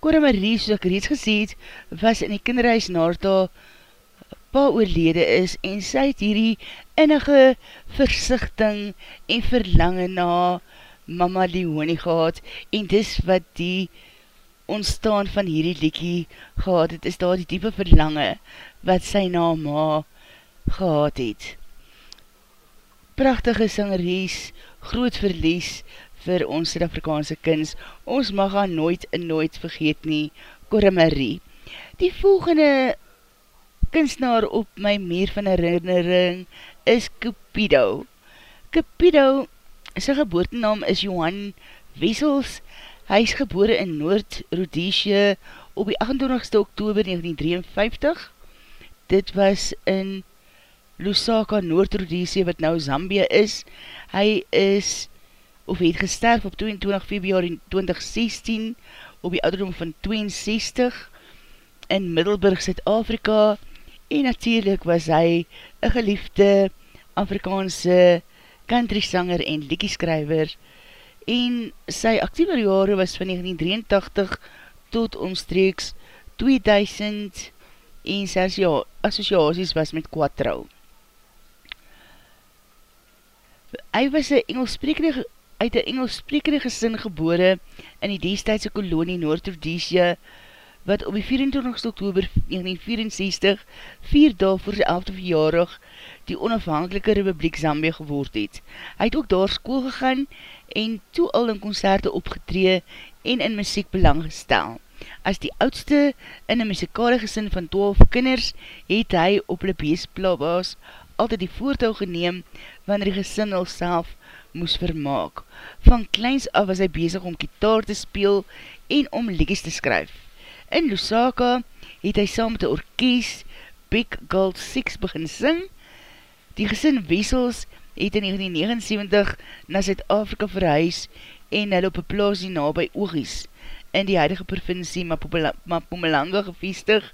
Cora Marie, soos ek reeds gesê het, was in die kinderhuis naarta pa oorlede is en sy het hierdie innige versichting en verlange na Mama Leonie gehad en dis wat die ontstaan van hierdie liekie gehad het, is daar die diepe verlange wat sy na ma gehad het. Prachtige sangeries, groot verlies vir ons Suid-Afrikaanse kins. Ons mag haar nooit en nooit vergeet nie, Cora Marie. Die volgende kunstenaar op my meer van herinnering is Cupido. Cupido, sy geboortenaam is Johan Wessels. Hy is gebore in Noord-Rhodesia op die 28ste oktober 1953. Dit was in Lusaka, Noord-Rhodesia, wat nou Zambia is. Hy is, of het gesterf op 22 februari 2016, op die ouderdom van 62, in Middelburg, Zuid-Afrika, en natuurlijk was hy een geliefde Afrikaanse country sanger en liekieskrijver, en sy actieve jare was van 1983 tot omstreeks 2000 en sy associaties was met Quattro. Hy was een Engelssprekende uit een Engelssprekende gesin gebore in die destijdse kolonie Noord-Rhodesia, wat op die 24 oktober 1964, vier daal voor sy 11de verjaardag, die onafhankelike Republiek Zambia geword het. Hy het ook daar school gegaan en toe al in concerte opgetree en in muziek belang gestel. As die oudste in een muzikale gesin van 12 kinders, het hy op die beestplabaas altyd die voortou geneem wanneer die gesin al self moes vermaak. Van kleins af was hy bezig om kitaar te speel en om liedjes te skryf. In Lusaka het hy saam met die orkies Big Gold Six begin sing. Die gesin Wessels het in 1979 na Zuid-Afrika verhuis en hy op een plaas die na by Oogies in die huidige provincie Mapumalanga gevestig.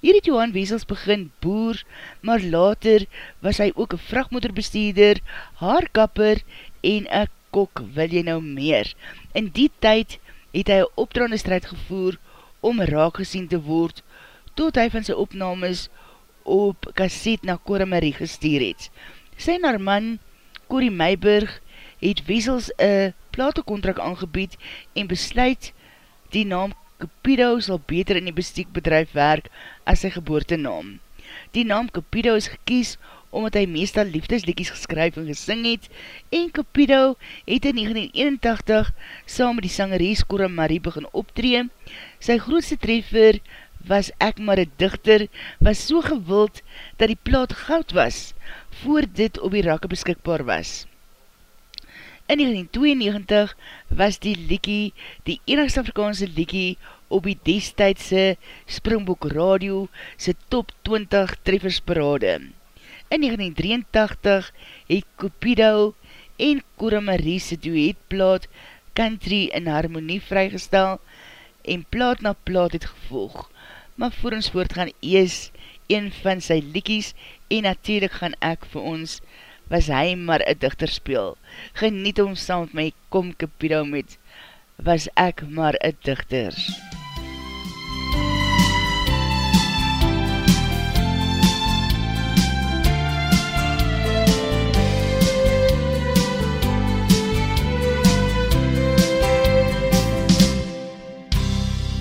Hier het Johan Wessels begin boer, maar later was hy ook een vrachtmotorbestuurder, haarkapper en een kok, wil jy nou meer. In die tyd het hy een opdraande strijd gevoer om raak gesien te word, tot hy van sy opnames op kasset na Cora Marie gestuur het. Sy narman, Corrie Meiburg, het Wessels een platekontrak aangebied en besluit die naam Cupido sal beter in die bestiekbedrijf werk as sy geboortenaam. Die naam Cupido is gekies omdat hy meestal liefdeslikies geskryf en gesing het en Cupido het in 1981 saam met die sangeries Cora Marie begin optree. Sy grootste treffer was Ek maar een dichter, was so gewild dat die plaat goud was, voor dit op die rakke beskikbaar was. In 1992 was die liekie die enigste Afrikaanse liekie op die destijdse Springbok Radio sy top 20 treffersparade. In 1983 het Cupido en Cora Marie sy duetplaat country in harmonie vrygestel en plaat na plaat het gevolg. Maar voor ons voort gaan ees een van sy liekies en natuurlijk gaan ek vir ons was hy maar een dichter speel. Geniet om saam met my kom Cupido met was ek maar een dichter.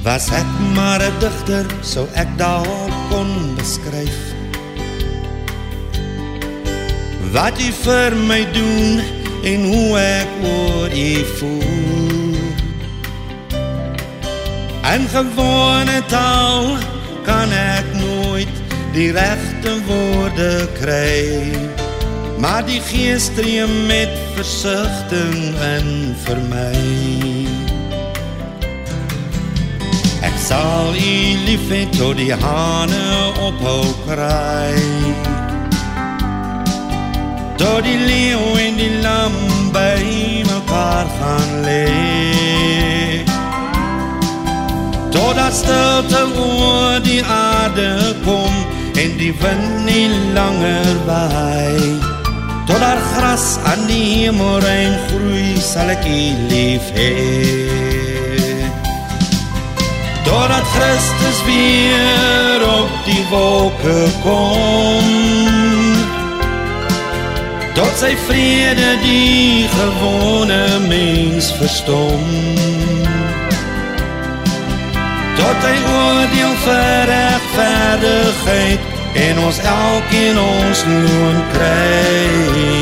Was ek maar een dichter, so ek daarop kon beskryf. Wat jy vir my doen en hoe ek oor jy voel. In gewone taal kan ek nooit die rechte woorde kry. Maar die geest met versichting in vir my Ek sal u lief hê tot die hane ophou kraai Tot die leeuw en die lam by mekaar gaan lê. Totdat stilte oor die aarde kom en die wind nie langer waai. Tot daar gras aan die hemelruim groei sal ek u lief hee Totdat Christus weer op die wolke kom. Tot sy vrede die gewone mens verstom. Tot hy oordeel vir rechtvaardigheid En ons elkeen ons loon kry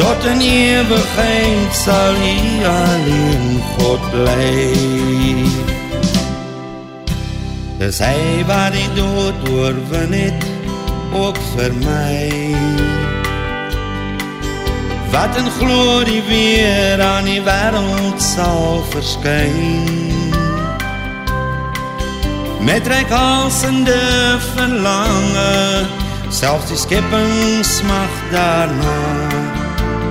Tot in eeuwigheid sal hy alleen God bly Dis hy wat die dood oorwin het ook vir my Wat in glorie weer aan die wereld sal verskyn Met reikhalsende verlange Selfs die skepping smag daarna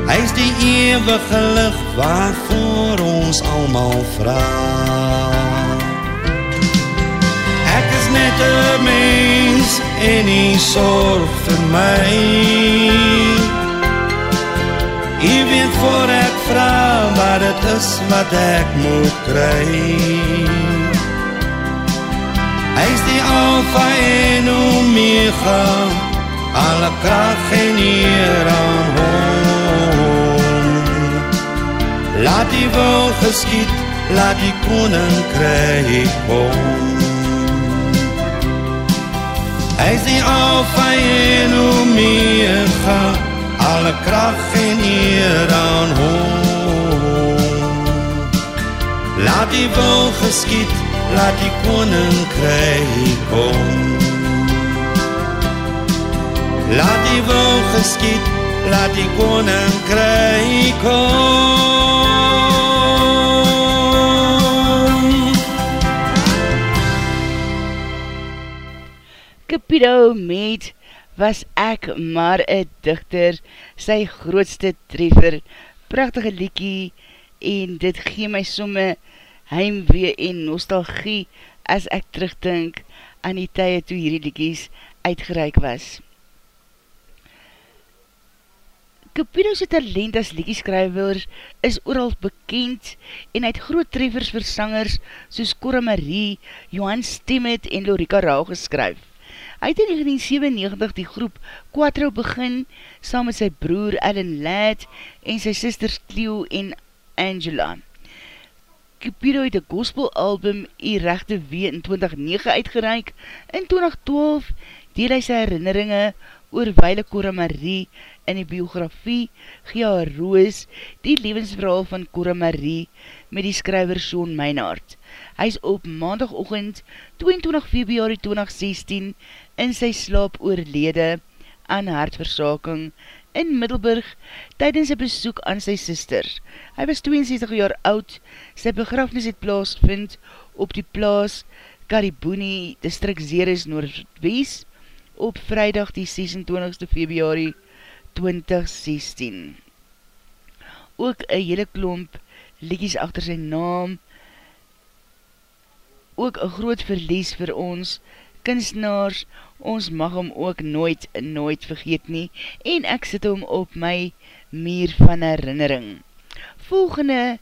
Hy is die eeuwige licht waarvoor ons almal vraag. Ek is net een mens en die sorg vir my. U weet voor ek vraag wat het is wat ek moet kry. Hy is die alfa en omega Alle kracht en eer aan hom Laat die wil geskiet, laat die koninkryk kom Hy is die alfa en omega Alle kracht en eer aan hom. Laat die wil geskiet, laat die koninkryk kom Laat die wil geskiet, laat die koninkryk kom Cupido met was ek maar een dichter, sy grootste treffer, prachtige liekie, en dit gee my somme heimwee en nostalgie, as ek terugdink aan die tye toe hierdie liekies uitgereik was. Cupido's talent as liekieskrywer is ooral bekend en hy het groot treffers vir sangers soos Cora Marie, Johan Stemmet en Lorica Rau geskryf. Hy het in 1997 die groep Quattro begin, saam met sy broer Alan Ladd en sy sisters Cleo en Angela. Cupido het een gospel album I Rechte Wee in 2009 uitgereik. In 2012 deel hy sy herinneringe oor Weile Cora Marie in die biografie Gia Roos, die levensverhaal van Cora Marie met die skryver Sean Meinhardt. Hy is op maandagochtend 22 februari 2016 in sy slaap oorlede aan hartversaking in Middelburg tydens sy besoek aan sy sister. Hy was 62 jaar oud, sy begrafnis het plaasvind op die plaas Karibouni, distrik Zeres Noordwies, op vrijdag die 26 februari 2016. ook een hele klomp liedjes achter sy naam, ook een groot verlies vir ons kunstenaars, ons mag hom ook nooit nooit vergeet nie, en ek sit hom op my meer van herinnering. Volgende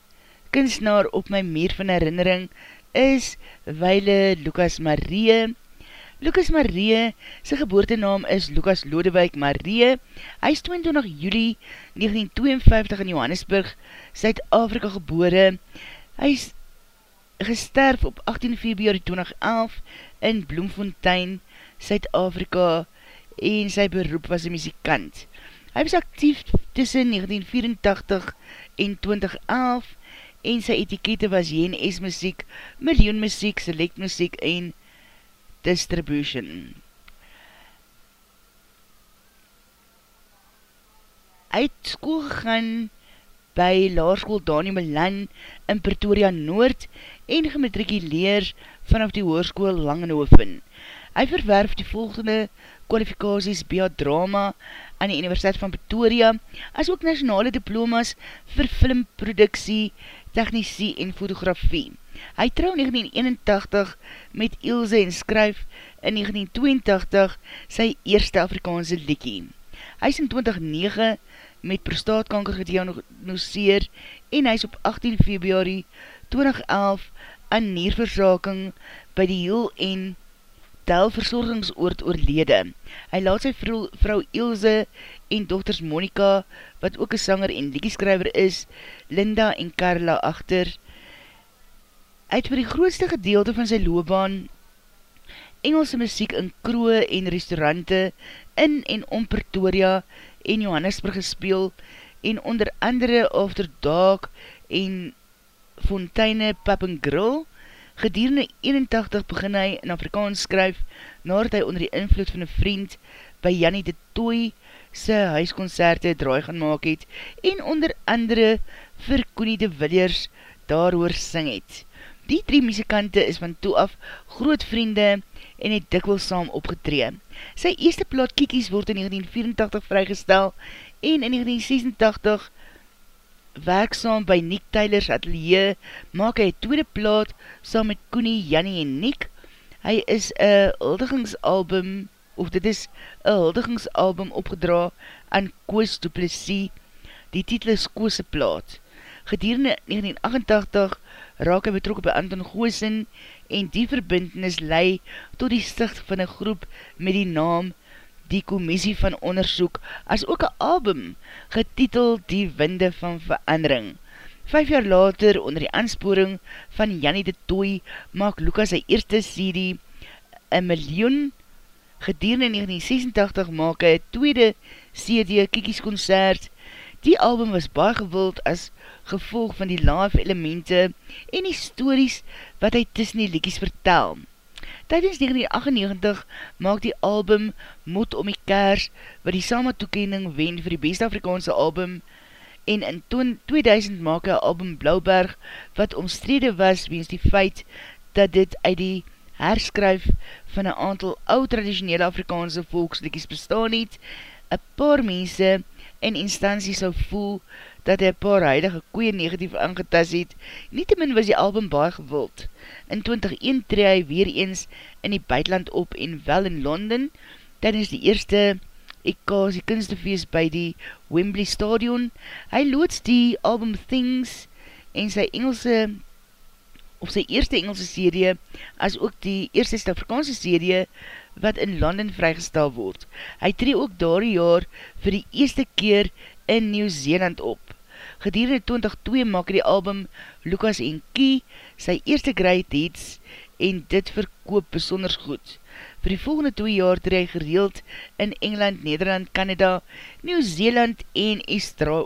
kunstenaar op my meer van herinnering is Weile Lucas Marie. Lucas Marie, sy geboortenaam is Lucas Lodewijk Marie. Hy is 22 juli 1952 in Johannesburg, Zuid-Afrika gebore. Hy is gesterf op 18 februari 2011 in Bloemfontein, Suid-Afrika en sy beroep was een muzikant. Hy was actief tussen 1984 en 2011 en sy etikette was JNS muziek, miljoen muziek, select muziek en distribution. Hy het school gegaan by Laarschool Dani Milan in Pretoria Noord en gematrikuleer vanaf die hoorskoel Langenhoven. Hy verwerf die volgende kwalifikaties BA Drama aan die Universiteit van Pretoria, as ook nationale diplomas vir filmproduksie, technisie en fotografie. Hy trouw 1981 met Ilse en skryf in 1982 sy eerste Afrikaanse likkie. Hy is in 2009 met prostaatkanker gediagnoseer en hy is op 18 februari 2011 aan nierverzaking by die heel en telverzorgingsoord oorlede. Hy laat sy vrou, vrou Ilse en dochters Monika, wat ook een sanger en liekieskryver is, Linda en Carla achter. Hy het vir die grootste gedeelte van sy loopbaan Engelse muziek in kroe en restaurante in en om Pretoria en Johannesburg gespeel en onder andere After Dark en Fonteine Pub and Grill. Gedierende 81 begin hy in Afrikaans skryf nadat hy onder die invloed van een vriend by Jannie de Toy sy huiskoncerte draai gaan maak het en onder andere vir Koenie de Williers daar oor sing het. Die drie muzikante is van toe af groot vriende en het dikwils saam opgetree. Sy eerste plaat Kikies word in 1984 vrygestel en in 1986 werksaam by Nick Taylor's atelier maak hy tweede plaat saam met Koenie, Jannie en Nick. Hy is een huldigingsalbum of dit is een huldigingsalbum opgedra aan Koos Duplessis. Die titel is Koos plaat. Gedierende 1988 raak hy betrokken by Anton Goosen en die verbindenis lei tot die sticht van een groep met die naam Die Commissie van Onderzoek as ook een album getiteld Die Winde van Verandering. Vijf jaar later, onder die aansporing van Jannie de Toy, maak Lucas sy eerste CD, een miljoen, gedurende 1986 maak hy tweede CD Kikies Concert. Die album was baie gewild as gevolg van die live elemente en die stories wat hy tussen die liedjes vertel. Tijdens 1998 maak die album Mot om die Kers wat die Sama toekening wen vir die beste Afrikaanse album en in 2000 maak hy album Blauberg wat omstrede was weens die feit dat dit uit die herskryf van een aantal oud traditionele Afrikaanse volkslikies bestaan het, een paar mense en instanties sal voel dat hy paar huidige koeie negatief aangetas het, nietemin was die album baie gewild. In 2001 tree hy weer eens in die buitenland op en wel in Londen, tydens die eerste Ekasie kunstefeest by die Wembley Stadion. Hy loods die album Things en sy Engelse op sy eerste Engelse serie as ook die eerste Afrikaanse serie wat in Londen vrygestel word. Hy tree ook daar jaar vir die eerste keer in Nieuw-Zeeland op. Gedurende 2002 maak die album Lucas en Kie sy eerste great hits en dit verkoop besonders goed. Voor die volgende 2 jaar hy gereeld in Engeland, Nederland, Canada, Nieuw-Zeeland en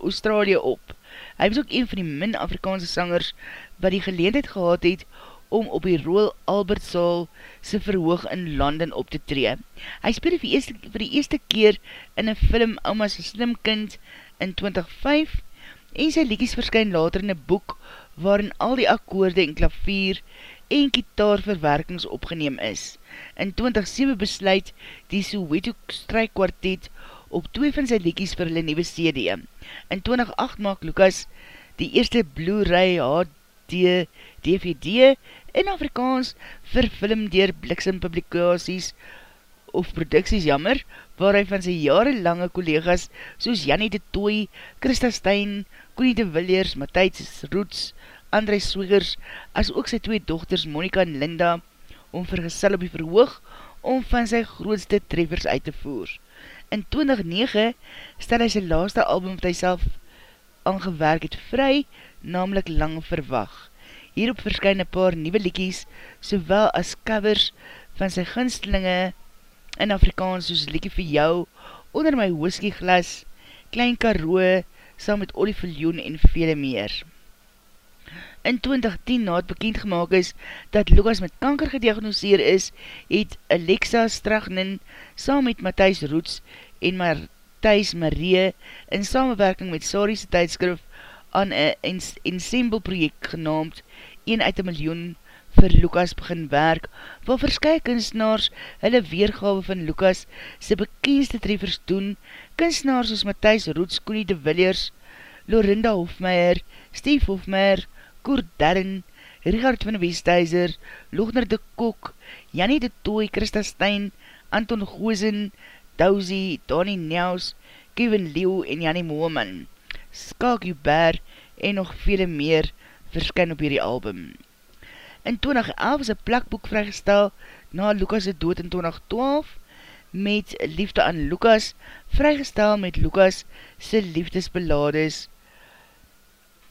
Australië op. Hy was ook een van die min Afrikaanse sangers wat die geleendheid gehad het om op die Royal Albert Saal sy verhoog in London op te tree. Hy speel vir, eerste, vir die eerste keer in een film Oma's Slim Kind in 2005 en sy liedjes verskyn later in een boek waarin al die akkoorde en klavier en kitaarverwerkings opgeneem is. In 2007 besluit die Soweto strijkkwartet op twee van sy liedjies vir hulle nieuwe CD. In 2008 maak Lucas die eerste Blu-ray HD DVD in Afrikaans vir film dier Bliksem publikaties of producties jammer, waar hy van sy jarenlange collega's soos Jannie de Toy, Christa Stein, Connie de Villiers, Matthijs Roets, André Swigers, as ook sy twee dochters Monika en Linda, om vergesel op die verhoog, om van sy grootste treffers uit te voer. In 2009 stel hy sy laaste album wat hy self aangewerk het vry, namelijk Lang Verwag. Hierop verskyn een paar nieuwe liekies, sowel as covers van sy gunstelinge in Afrikaans soos Liekie vir jou, onder my whisky glas, Klein Karoo, saam met Ollie Viljoen en vele meer. In 2010 na het bekend gemaakt is dat Lucas met kanker gediagnoseer is, het Alexa Stragnin saam met Matthijs Roets en Matthijs Marie in samenwerking met Sari's tijdskrif aan een ensemble project genaamd 1 uit een miljoen vir Lucas begin werk, waar verskye kunstenaars hulle weergawe van Lucas sy bekendste treffers doen, kunstenaars soos Matthijs Roets, Koenie de Villiers, Lorinda Hofmeier, Steve Hofmeier, Koert Darren, Richard van Westhuizer, Lochner de Kok, Jannie de Tooi, Christa Stein, Anton Goosen, Dousie, Donnie Nels, Kevin Leeuw en Jannie Moeman, Skalk Hubert en nog vele meer verskyn op hierdie album. In 2011 is een plakboek vrygestel na Lucas' dood in 2012 met Liefde aan Lucas, vrygestel met Lucas' sy liefdesbelades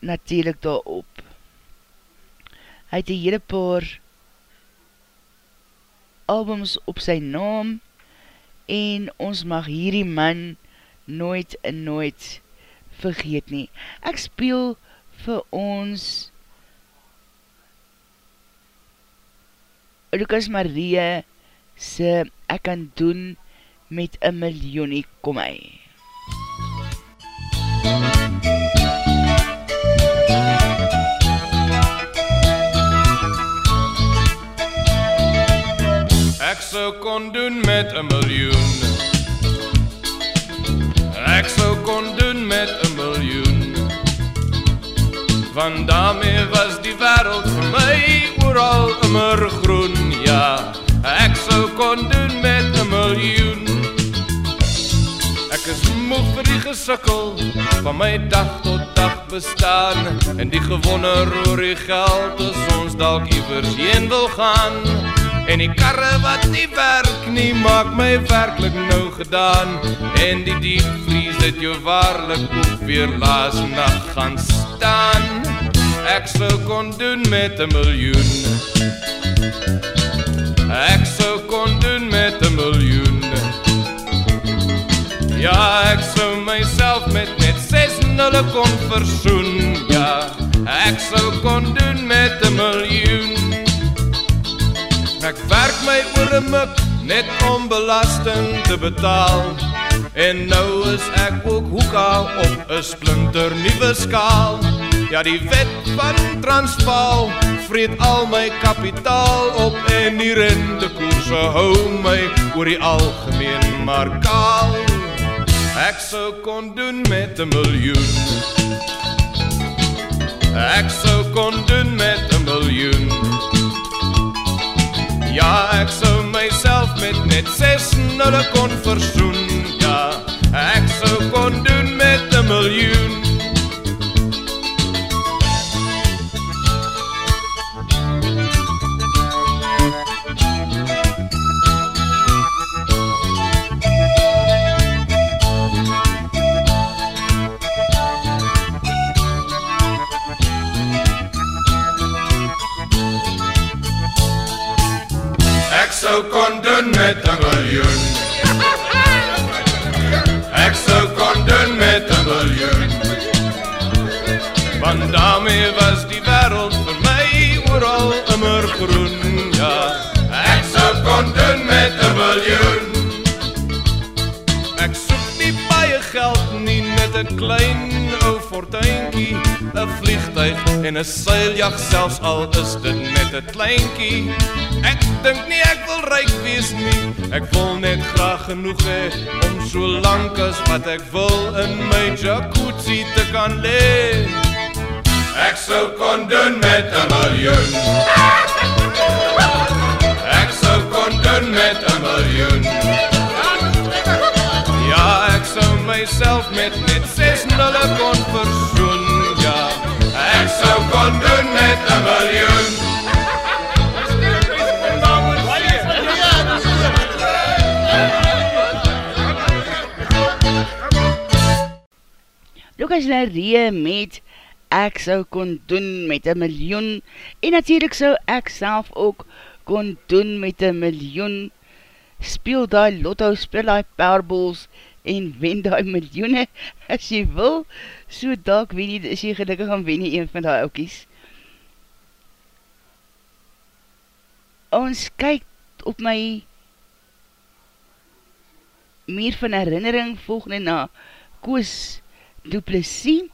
natuurlijk daarop hy het die hele paar albums op sy naam en ons mag hierdie man nooit en nooit vergeet nie. Ek speel vir ons Lucas Marie se ek kan doen met een miljoenie kom hy. Ek sou kon doen met 'n miljoen. Ek sou kon doen met 'n miljoen. Want daarmee was die wêreld vir my oral immer groen, ja. Ek sou kon doen met 'n miljoen. Ek is moeg vir die gesukkel van my dag tot dag bestaan en die gewonder oor die geld as ons dalk iewers heen wil gaan. En die karre wat nie werk nie maak my werklik nou gedaan En die diepvries het jou waarlik ook weer laas nacht gaan staan Ek sou kon doen met een miljoen Ek sou kon doen met een miljoen Ja, ek sou myself met net ses nulle kon versoen Ja, ek sou kon doen met een miljoen Ek werk my oor 'n mik net om belasting te betaal. En nou is ek ook hoeka op 'n splinter nuwe skaal. Ja, die wet van Transvaal vreet al my kapitaal op en die rentekoerse hou my oor die algemeen maar kaal. Ek sou kon doen met 'n miljoen. Ek sou kon doen met 'n miljoen. Ja, ek sou myself met net ses nulle kon versoen. Ja, ek sou kon doen met 'n miljoen. Sou kon doen met 'n miljoen. Ek sou kon doen met 'n miljoen. Want daarmee was die wêreld vir my oral immer groen. Ja, ek sou kon doen met 'n miljoen. Ek soek nie baie geld nie, net 'n klein ou fortuintjie, 'n vliegtuig en 'n seiljag selfs al is dit net 'n kleintjie. Ek dink nie ek wil ryk wees nie. Ek wil net graag genoeg hê om so lank as wat ek wil in my jacuzzi te kan lê. Ek sou kon doen met 'n miljoen. Ek sou kon doen met 'n miljoen. Ja, ek sou myself met net 6 nulle kon versoen. Ek sou kon doen met 'n miljoen. Lucas Laree met ek sou kon doen met een miljoen en natuurlijk sou ek self ook kon doen met een miljoen speel die lotto, speel die powerballs en wen die miljoene as jy wil so dalk wen jy, is jy gelukkig aan wen jy een van die oukies ons kyk op my meer van herinnering volgende na Koos Duplessis.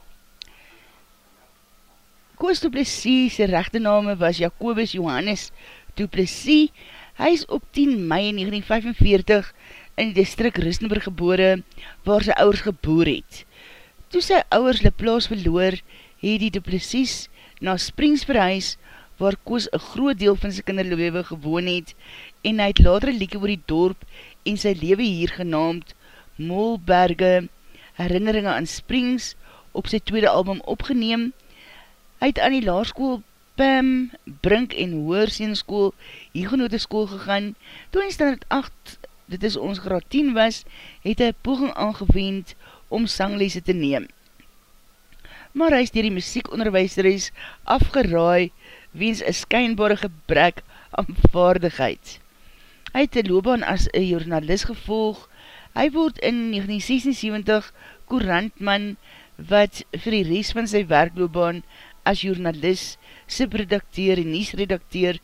Koos Duplessis sy rechte name was Jacobus Johannes Duplessis. Hy is op 10 mei 1945 in die distrik Ristenburg gebore waar sy ouders geboor het. Toe sy ouders die plaas verloor, het die Duplessis na Springs verhuis waar Koos een groot deel van sy kinderlewe gewoon het en hy het later lieke oor die dorp en sy lewe hier genaamd Molberge herinneringe aan Springs op sy tweede album opgeneem. Hy het aan die laarskoel Pam, Brink en Hoorseenschool Higenote school gegaan. Toen in standaard 8, dit is ons graad 10 was, het hy poging aangewend om sanglese te neem. Maar hy is dier die muziekonderwijsteris afgeraai weens een skynbare gebrek aan vaardigheid. Hy het die loopbaan as een journalist gevolg, Hy word in 1976 courantman wat vir die rest van sy werkloobaan as journalist, subredakteer en niesredakteer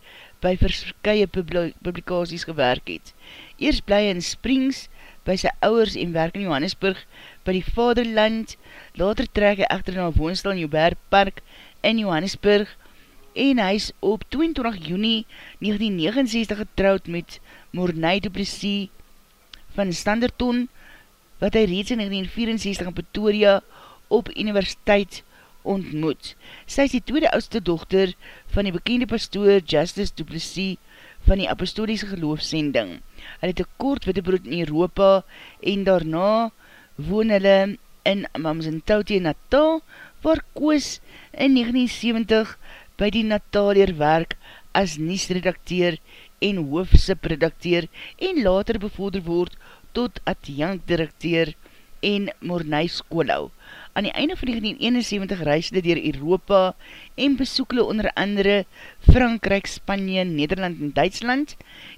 by verskye publikaties gewerk het. Eers bly in Springs by sy ouwers en werk in Johannesburg by die Vaderland, later trek hy echter na woonstel in Joubert Park in Johannesburg en hy is op 22 juni 1969 getrouwd met Mornay Duplessis van Standerton, wat hy reeds in 1964 in Pretoria op universiteit ontmoet. Sy is die tweede oudste dochter van die bekende pastoor Justice Duplessis van die apostoliese geloofsending. Hy het een kort wittebrood in Europa en daarna woon hulle in Mamsentoutie Natal, waar Koos in 1970 by die Natalier werk as niesredakteer en hoofsipredakteer en later bevorder word tot adjunct-directeur en Mornay Skolau. Aan die einde van 1971 reisde dier Europa en besoek hulle onder andere Frankrijk, Spanje, Nederland en Duitsland.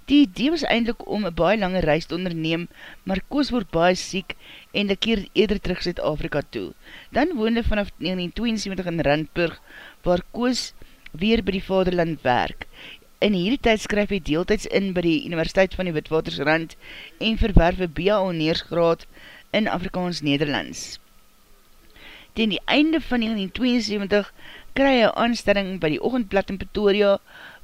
Die idee was eindelijk om een baie lange reis te onderneem, maar Koos word baie siek en die keer eerder terug Zuid-Afrika toe. Dan woonde vanaf 1972 in Randburg, waar Koos weer by die vaderland werk. In hierdie tyd skryf hy deeltijds in by die Universiteit van die Witwatersrand en verwerf een BAO neersgraad in Afrikaans Nederlands. Ten die einde van 1972 kry hy aanstelling by die Ogendblad in Pretoria,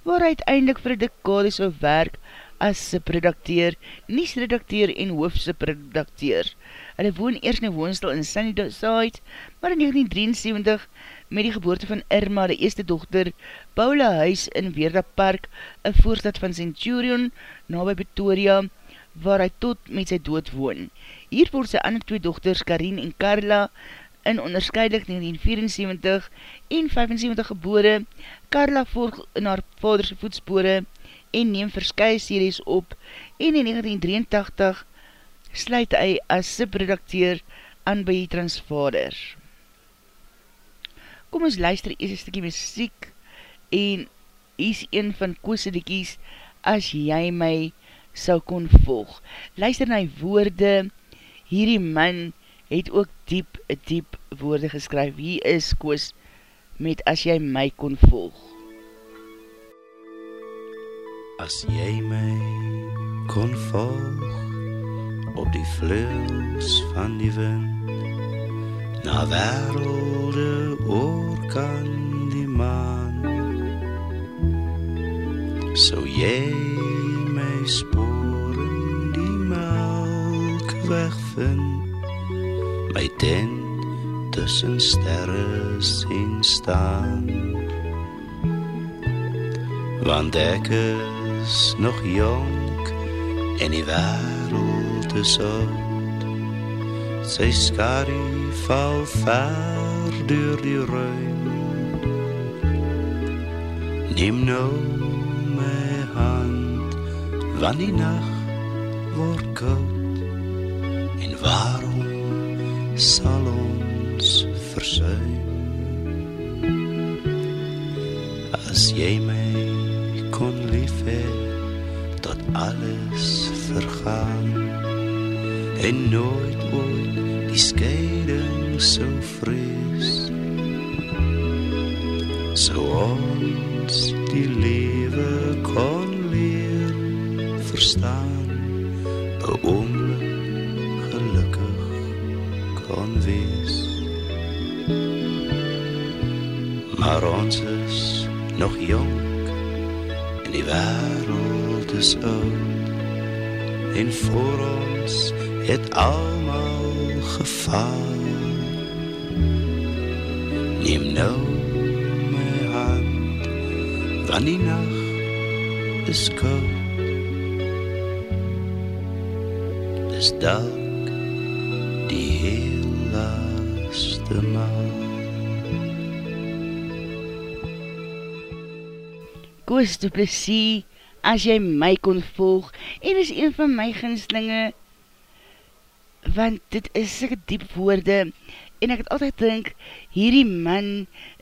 waar hy uiteindelik vir dekade so werk as subredakteer, niesredakteer en hoofsubredakteer. Hy woon eers in die woonstel in Sunnyside, maar in 1973 met die geboorte van Irma, die eerste dochter, Paula Huis in Weerda Park, een voorstad van Centurion, na by Pretoria, waar hy tot met sy dood woon. Hier word sy ander twee dochters, Karin en Carla, in onderscheidig 1974 en 75 gebore. Carla volg in haar vaderse voetspore en neem verskye series op en in 1983 sluit hy as subredakteur aan by die transvader kom ons luister eers een stukkie muziek en is een van koosediekies as jy my sal kon volg. Luister na die woorde, hierdie man het ook diep, diep woorde geskryf. Hier is koos met as jy my kon volg. As jy my kon volg op die vleus van die wind na wêrelde oor aan die maan Sou jy my spoor in die melk wegvind My tent tussen sterre sien staan. Want ek is nog jong en die wêreld is oud. Sy skadu val ver deur die ruim. Neem nou my hand want die nag word koud. En waarom sal ons versuim. As jy my kon lief hê tot alles vergaan en nooit ooit die skeiding so vrees so ons die lewe kon leer verstaan beoomlik is nog jong en die wêreld is oud. En voor ons het almal gefaal neem nou my hand want die nag is koud. Dis dalk die heel laaste maal Koos de Plessis, as jy my kon volg, en is een van my ginslinge, want dit is sikke diep woorde, en ek het altyd dink, hierdie man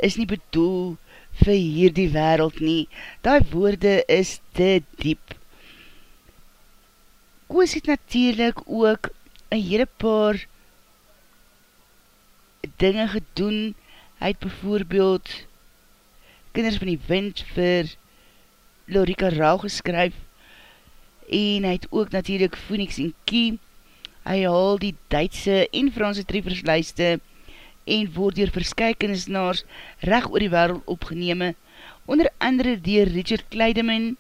is nie bedoel vir hierdie wereld nie, die woorde is te diep. Koos het natuurlijk ook een hele paar dinge gedoen, hy het bijvoorbeeld Kinders van die Wind vir Lorika Rauw geskryf en hy het ook natuurlijk Phoenix en Kie hy haal die Duitse en Franse treffersluiste en word dier verskykenisnaars recht oor die wereld opgeneme onder andere dier Richard Kleideman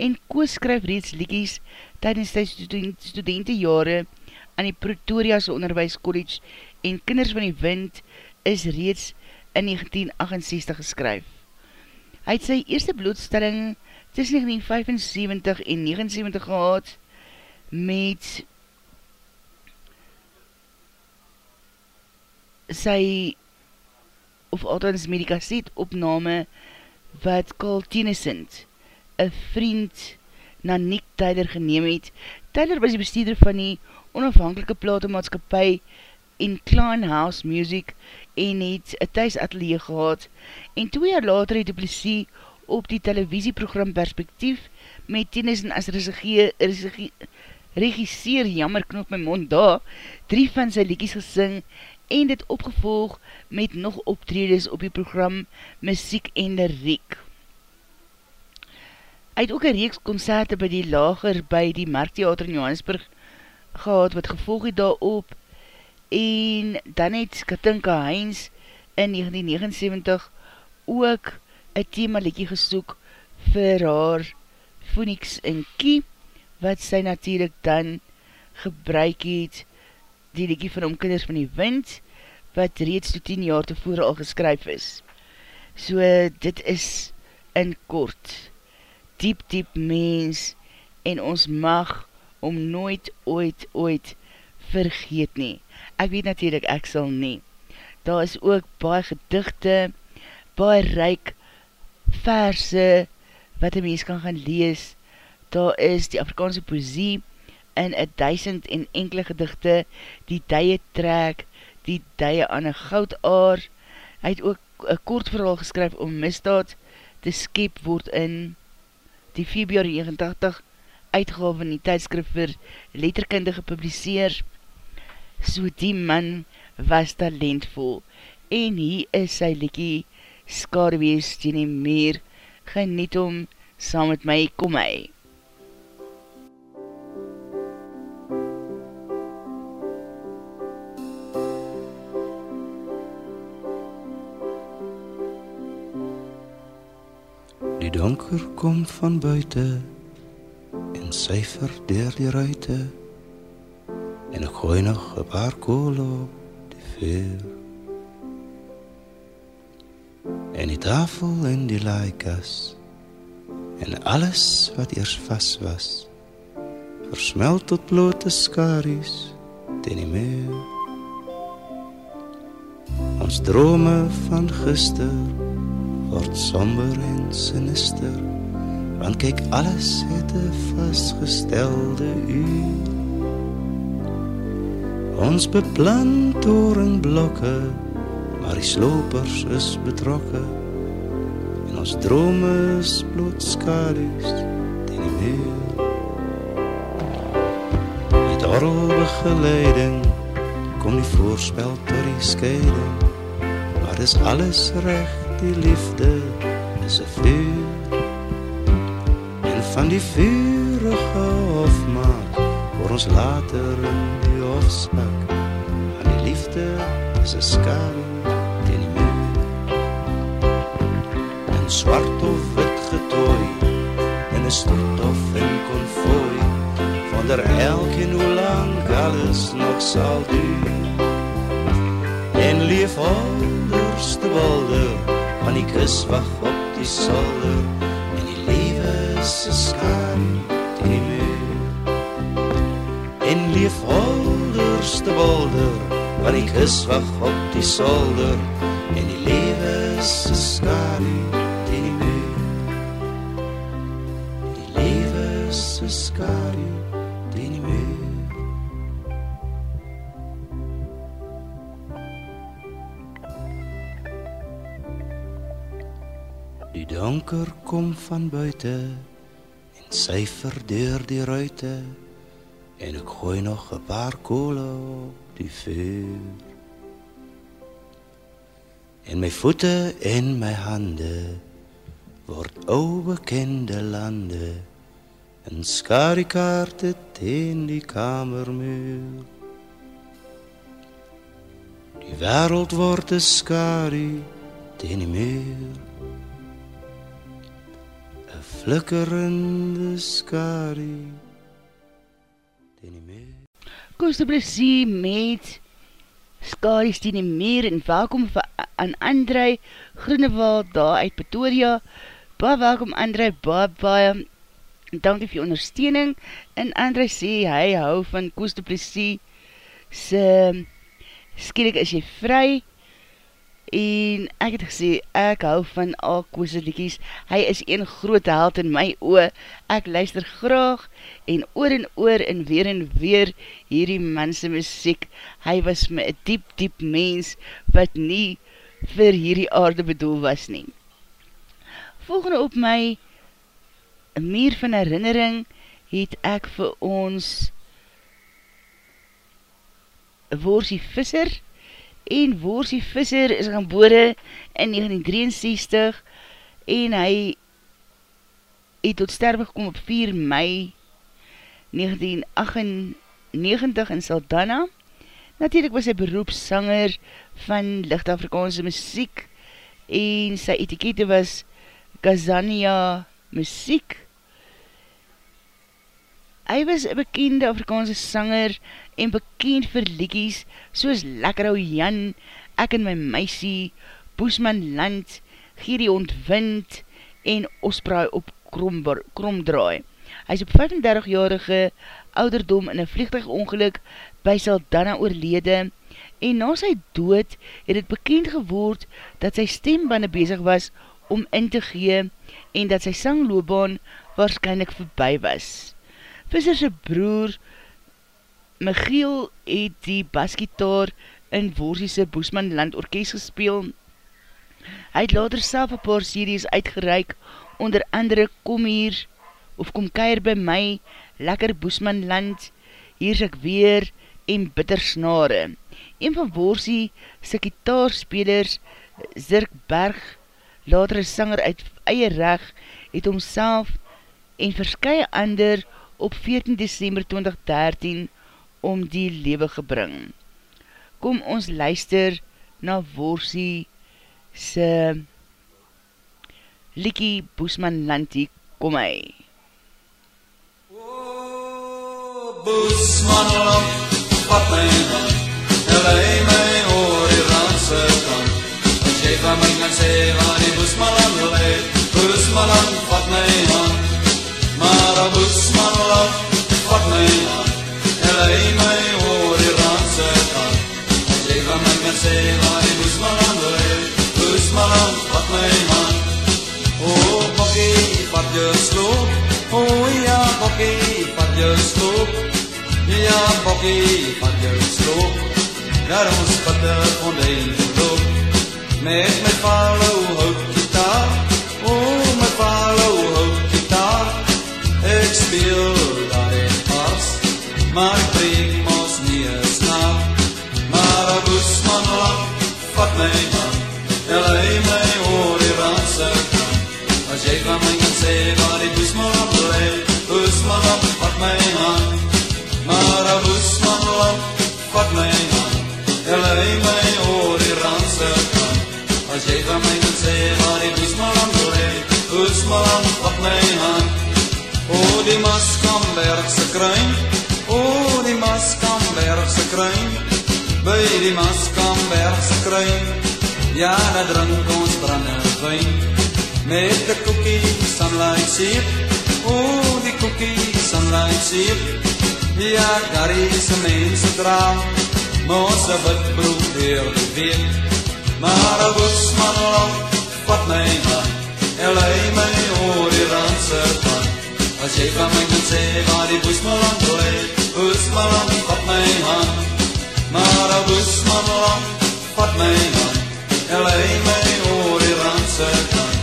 en Koos skryf reeds liekies tydens die student, studentenjare aan die Pretoria's Onderwijs College en Kinders van die Wind is reeds in 1968 geskryf. Hy het sy eerste blootstelling tussen 1975 en 1979 gehad met sy of althans met die kaset opname wat Carl Tennyson een vriend na Nick Tyler geneem het. Tyler was die bestuurder van die onafhankelike platemaatskapie in Klein House Music en het een thuisatelier gehad en twee jaar later het die polisie op die televisieprogram Perspektief met Tennyson as regisseer, jammer knop my mond daar, drie van sy liedjies gesing en dit opgevolg met nog optredes op die program Muziek en Riek. Hy het ook een reeks concerte by die lager by die Marktheater in Johannesburg gehad wat gevolg het daarop en dan het Katinka Heinz in 1979 ook een thema liedje gesoek vir haar Phoenix en Kie wat sy natuurlijk dan gebruik het die liedje van Omkinders van die Wind wat reeds to 10 jaar tevore al geskryf is. So dit is in kort diep diep mens en ons mag om nooit ooit ooit vergeet nie. Ek weet natuurlijk ek sal nie. Daar is ook baie gedichte, baie ryk verse wat een mens kan gaan lees. Daar is die Afrikaanse poesie in een duisend en enkele gedichte, die duie trek, die duie aan een goudaar. Hy het ook een kort verhaal geskryf om misdaad te skep word in die februari 89 uitgave in die tijdskrif vir letterkunde gepubliseer. So die man was talentvol en hier is sy liekie skadewees teen die meer, geniet om saam met my, kom my. donker kom van buiten en cijfer deur die ruite en ek gooi nog een paar kool op die vuur. En die tafel en die laikas en alles wat eers vast was versmelt tot blote skaries teen die muur. Ons drome van gister word somber en sinister want kyk alles het 'n vasgestelde uur. Ons beplan torenblokke, maar die slopers is betrokke en ons drome is bloot skadu's teen die muur. Met orgel begeleiding kom die voorspel tot die skeiding, maar dis alles reg, die liefde is 'n vuur. En van die vurige hofmaat word ons later in die hofspak. Aan die liefde is 'n skadu En swart of wit getooi in 'n stort of in konfooi. Wonder elkeen hoe lank alles nog sal duur. En lief onderste wolder van die kus wag op die solder en die lewe is 'n skadu teen die muur. En lief onderste wolder van die kus wag op die solder en die lewe is 'n is 'n skadu teen die muur. Die donker kom van buite en syfer deur die ruite en ek gooi nog 'n paar kolle op die vuur. En my voete en my hande word ou bekende lande en skarikaarte teen die kamermuur. Die wêreld word skadu teen die muur. 'n Flikkerende skadu teen die muur. Koos Plesie met Skaries die die meer en welkom vir, aan André Groenewald daar uit Pretoria. Baie welkom André, baie baie dankie vir jou ondersteuning. En André sê hy hou van Koos Plesie se skielik is jy vry. En ek het gesê, ek hou van al Koos liekies, hy is een groot held in my oor, ek luister graag en oor en oor en weer en weer hierdie manse muziek, hy was my diep diep mens, wat nie vir hierdie aarde bedoel was nie. Volgende op my meer van herinnering, het ek vir ons Worsie Visser, en Worsie Visser is geboore in 1963 en hy het tot sterwe gekom op 4 mei 1998 in Saldana. Natuurlijk was hy beroepssanger van licht Afrikaanse muziek en sy etikette was Kazania muziek. Hy was een bekende Afrikaanse sanger en bekend vir liekies soos Lekker ou Jan, Ek en my meisie, Boesman Land, Gierie ontwind en Ospraai op Kromdraai. Hy is op 35-jarige ouderdom in een vliegtuigongeluk by Saldana oorlede en na sy dood het het bekend geword dat sy stembande bezig was om in te gee en dat sy sangloobaan waarschijnlijk voorbij was. Visserse broer Michiel het die basgitaar in Worsiese Boesman Land Orkest gespeel. Hy het later self een paar series uitgereik, onder andere Kom hier, of Kom keir by my, Lekker Boesman Land, Hier is ek weer, en Bitter Snare. Een van Worsie sy gitaarspelers, Zirk Berg, later een sanger uit eie reg, het homself en verskye ander op 14 december 2013 om die lewe gebring. Kom ons luister na Worsie se Likie Boesman Lantie, kom hy. Boesman Land, vat my hand, en lei my oor die randse kant. As jy van my kan sê waar die Boesman Land lei, Boesman Land, vat my hand. Maar a Boesman Land, vat my en lei my oor die randse kant. Jy van my kan sê waar die Boesman Land lei, Boesman Land, vat my hand. O, bokkie, vat jou sloop, o ja, bokkie, vat jou sloop, Ja, bokkie, van jou sloop Naar ons patte fondein loop Met my follow my hand. O die Maskambergse kruin O die Maskambergse kruin By die Maskambergse kruin Ja, daar drink ons brandewijn Met die koekie sunlight seep O die koekie sunlight seep Ja, daar is mense draam, Moos een witbroek heel die week. Maar een boesman lang, vat my man, En lei my oor die randse van. As jy van my kan sê, waar die boesman lang lei, Boesman lang, vat my hand. Maar een boesman lang, vat my man, En lei my oor die randse van.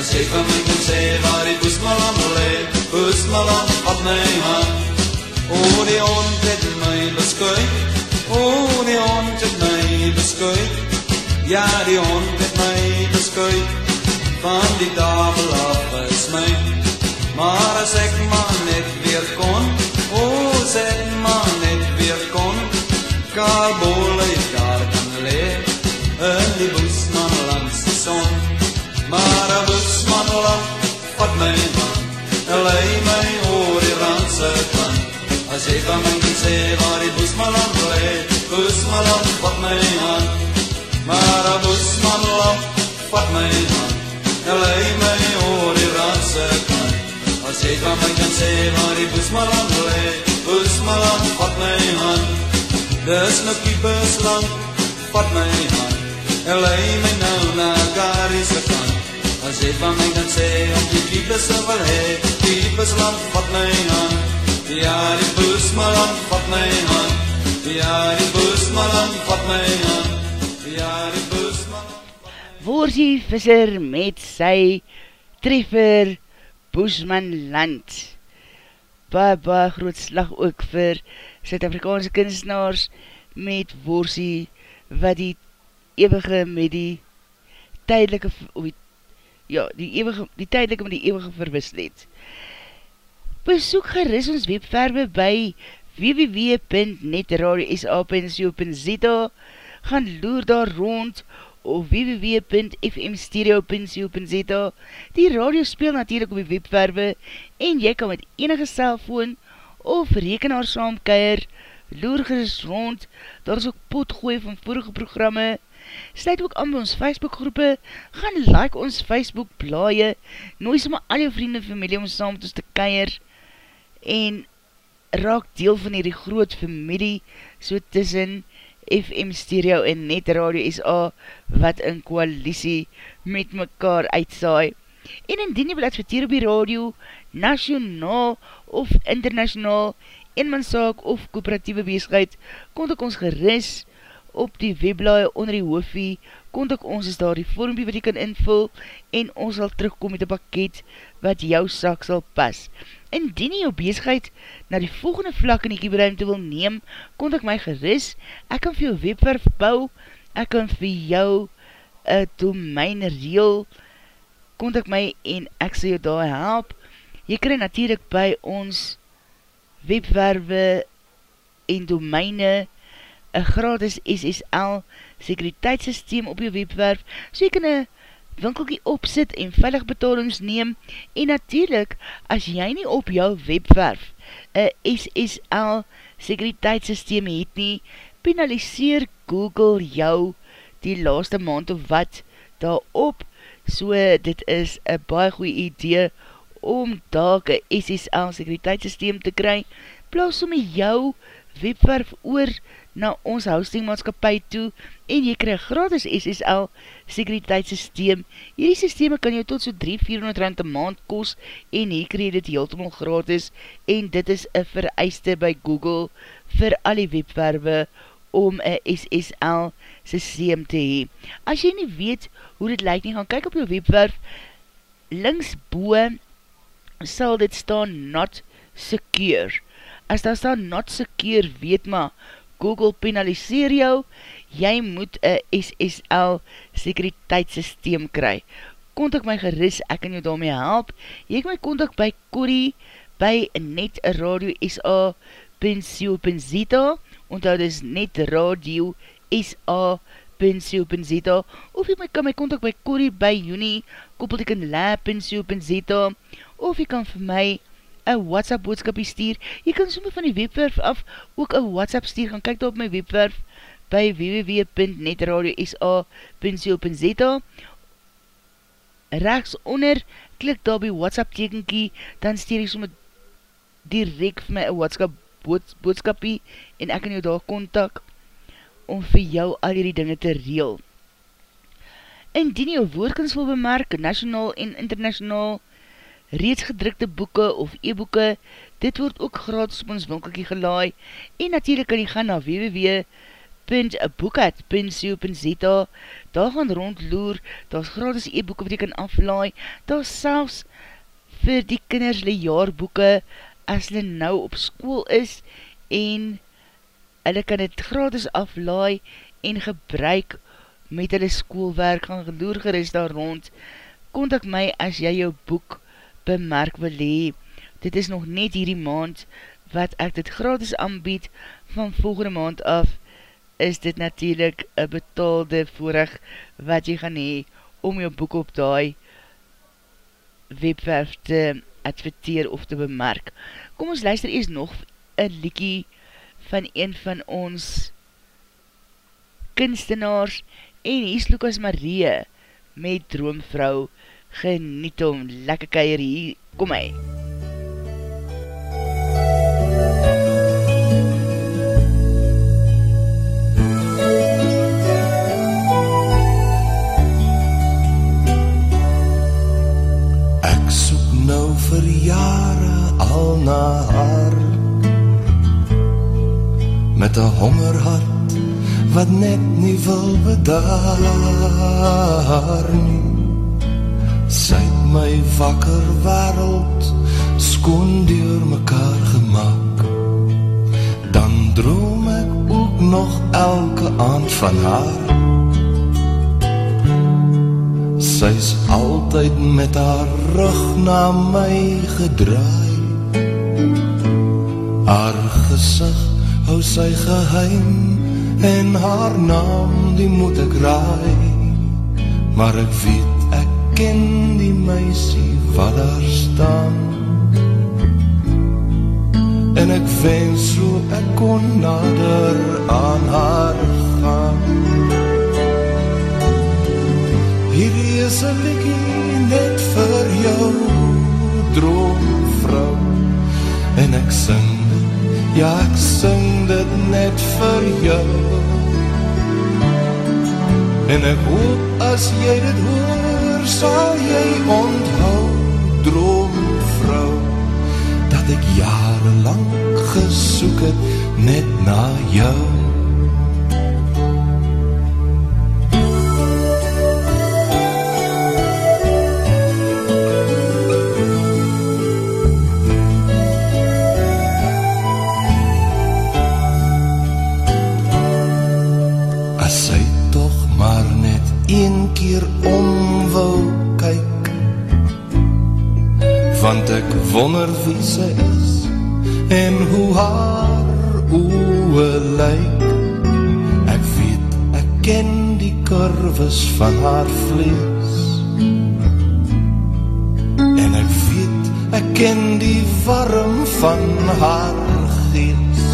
As jy van my kan sê, waar die boesman lang lei, Boesman lang, vat my hand. O die hond het my beskuit, o die hond van die tafel af gesmyt. Maar as ek maar net weer kon, o as ek maar net weer kon, kaarbol uit daar kan leef, in die boesman landse son. Maar a boesman land, vat my man, lei my oor die randse kant. As jy van my kan sê waar die boesmalam lê, boesmalam vat my hand. Maar a boesmalam vat my hand, en lei my oor die randse kant. As jy van my kan sê waar die boesmalam lê, boesmalam vat my hand. Dis nou kiepes land, vat my hand, en lei my nou na Garyse kant. As jy van my kan sê om die kiepes wil hee, kiepes land vat my hand. Ja, die boesmalan vat my hand. Ja, die boesmalan vat my hand. Die Worsie visser met sy treffer Boesmanland. Baie, baie groot slag ook vir Suid-Afrikaanse kunstenaars met Worsie wat die eeuwige met die tydelike, ja, die, eeuwige, die tydelike met die eeuwige verwissel het. Besoek geris ons webverwe by www.netradiosa.co.za Gaan loer daar rond of www.fmstereo.co.za Die radio speel natuurlijk op die webverwe en jy kan met enige cellfoon of rekenaar saamkeier loer geris rond daar is ook potgooi van vorige programme. Sluit ook aan by ons Facebook groepe, gaan like ons Facebook blaie, nooi sommer al jou vrienden en familie om saam met ons te keier, en raak deel van hierdie groot familie so tussen FM Stereo en Net Radio SA wat in koalisie met mekaar uitsaai. En indien jy wil adverteer op die radio, nationaal of internationaal, eenmanszaak of kooperatieve bescheid, kontak ons geris op die webblaie onder die hoofie, kontak ons is daar die vormpie wat jy kan invul en ons sal terugkom met die pakket wat jou sak sal pas. Indien jy jou bezigheid na die volgende vlak in die kieberuimte wil neem, kon ek my geris, ek kan vir jou webwerf bou, ek kan vir jou een domein reel, kon ek my en ek sal jou daar help. Jy krij natuurlijk by ons webwerwe en domeine een gratis SSL sekuriteitssysteem op jou webwerf, so jy kan een winkelkie opsit en veilig betalings neem en natuurlijk, as jy nie op jou webwerf een SSL sekuriteitssysteem het nie, penaliseer Google jou die laaste maand of wat daarop, so dit is een baie goeie idee om daar een SSL sekuriteitssysteem te kry, plaas om jou webwerf oor na ons hostingmaatskapie toe en jy krijg gratis SSL sekuriteitssysteem. Hierdie systeme kan jou tot so 3-400 rand een maand kos en jy krijg dit heeltemal gratis en dit is een vereiste by Google vir al die webwerwe om een SSL systeem te hee. As jy nie weet hoe dit lyk nie, gaan kyk op jou webwerf linksboe sal dit staan not secure. As daar staan not secure, weet maar, Google penaliseer jou, jy moet een SSL sekuriteitssysteem kry. Kontak my geris, ek kan jou daarmee help. Jy kan my kontak by Corrie, by Net Radio SA pensio.zeta, onthou dis Net Radio SA pensio.zeta, of jy kan my kontak by Corrie, by Juni, koppelteken la pensio.zeta, of jy kan vir my een WhatsApp boodskapie stuur. Jy kan soms van die webwerf af ook een WhatsApp stuur. Gaan kyk daar op my webwerf by www.netradiosa.co.za Rechts onder, klik daar by WhatsApp tekenkie, dan stuur jy soms direct vir my een WhatsApp boodskapie en ek kan jou daar kontak om vir jou al die dinge te reel. Indien jou woordkens wil bemerk, nationaal en internationaal, reeds gedrukte boeke of e-boeke, dit word ook gratis op ons winkelkie gelaai, en natuurlijk kan jy gaan na www.boekhat.co.za, daar gaan rondloer, daar is gratis e-boeke wat jy kan aflaai, daar selfs vir die kinders die jaarboeke, as hulle nou op school is, en hulle kan het gratis aflaai, en gebruik met hulle schoolwerk, gaan geloer gerust daar rond, kontak my as jy jou boek bemerk wil hee. Dit is nog net hierdie maand wat ek dit gratis aanbied van volgende maand af is dit natuurlijk een betaalde voorig wat jy gaan hee om jou boek op die webwerf te adverteer of te bemerk. Kom ons luister eers nog een liekie van een van ons kunstenaars en hier is Lucas Marie met Droomvrou geniet om lekker keier hier, kom hy. Ek soek nou vir jare al na haar. Met een hongerhart wat net nie wil bedaar nie Sy het my wakker wereld skoon door mekaar gemaakt Dan droom ek ook nog elke aand van haar. Sy is altyd met haar rug na my gedraai. Haar gezicht hou sy geheim En haar naam die moet ek raai. Maar ek weet ken die meisie wat daar staan. En ek wens so ek kon nader aan haar gaan. Hierdie is een liekie net vir jou droomvrou. En ek sing dit, ja ek sing dit net vir jou. En ek hoop as jy dit hoor sal jy onthou, droomvrou, dat ek jarenlang gesoek het net na jou. huise is en hoe haar oë lyk. Ek weet, ek ken die kurwes van haar vlees. En ek weet, ek ken die warm van haar gees.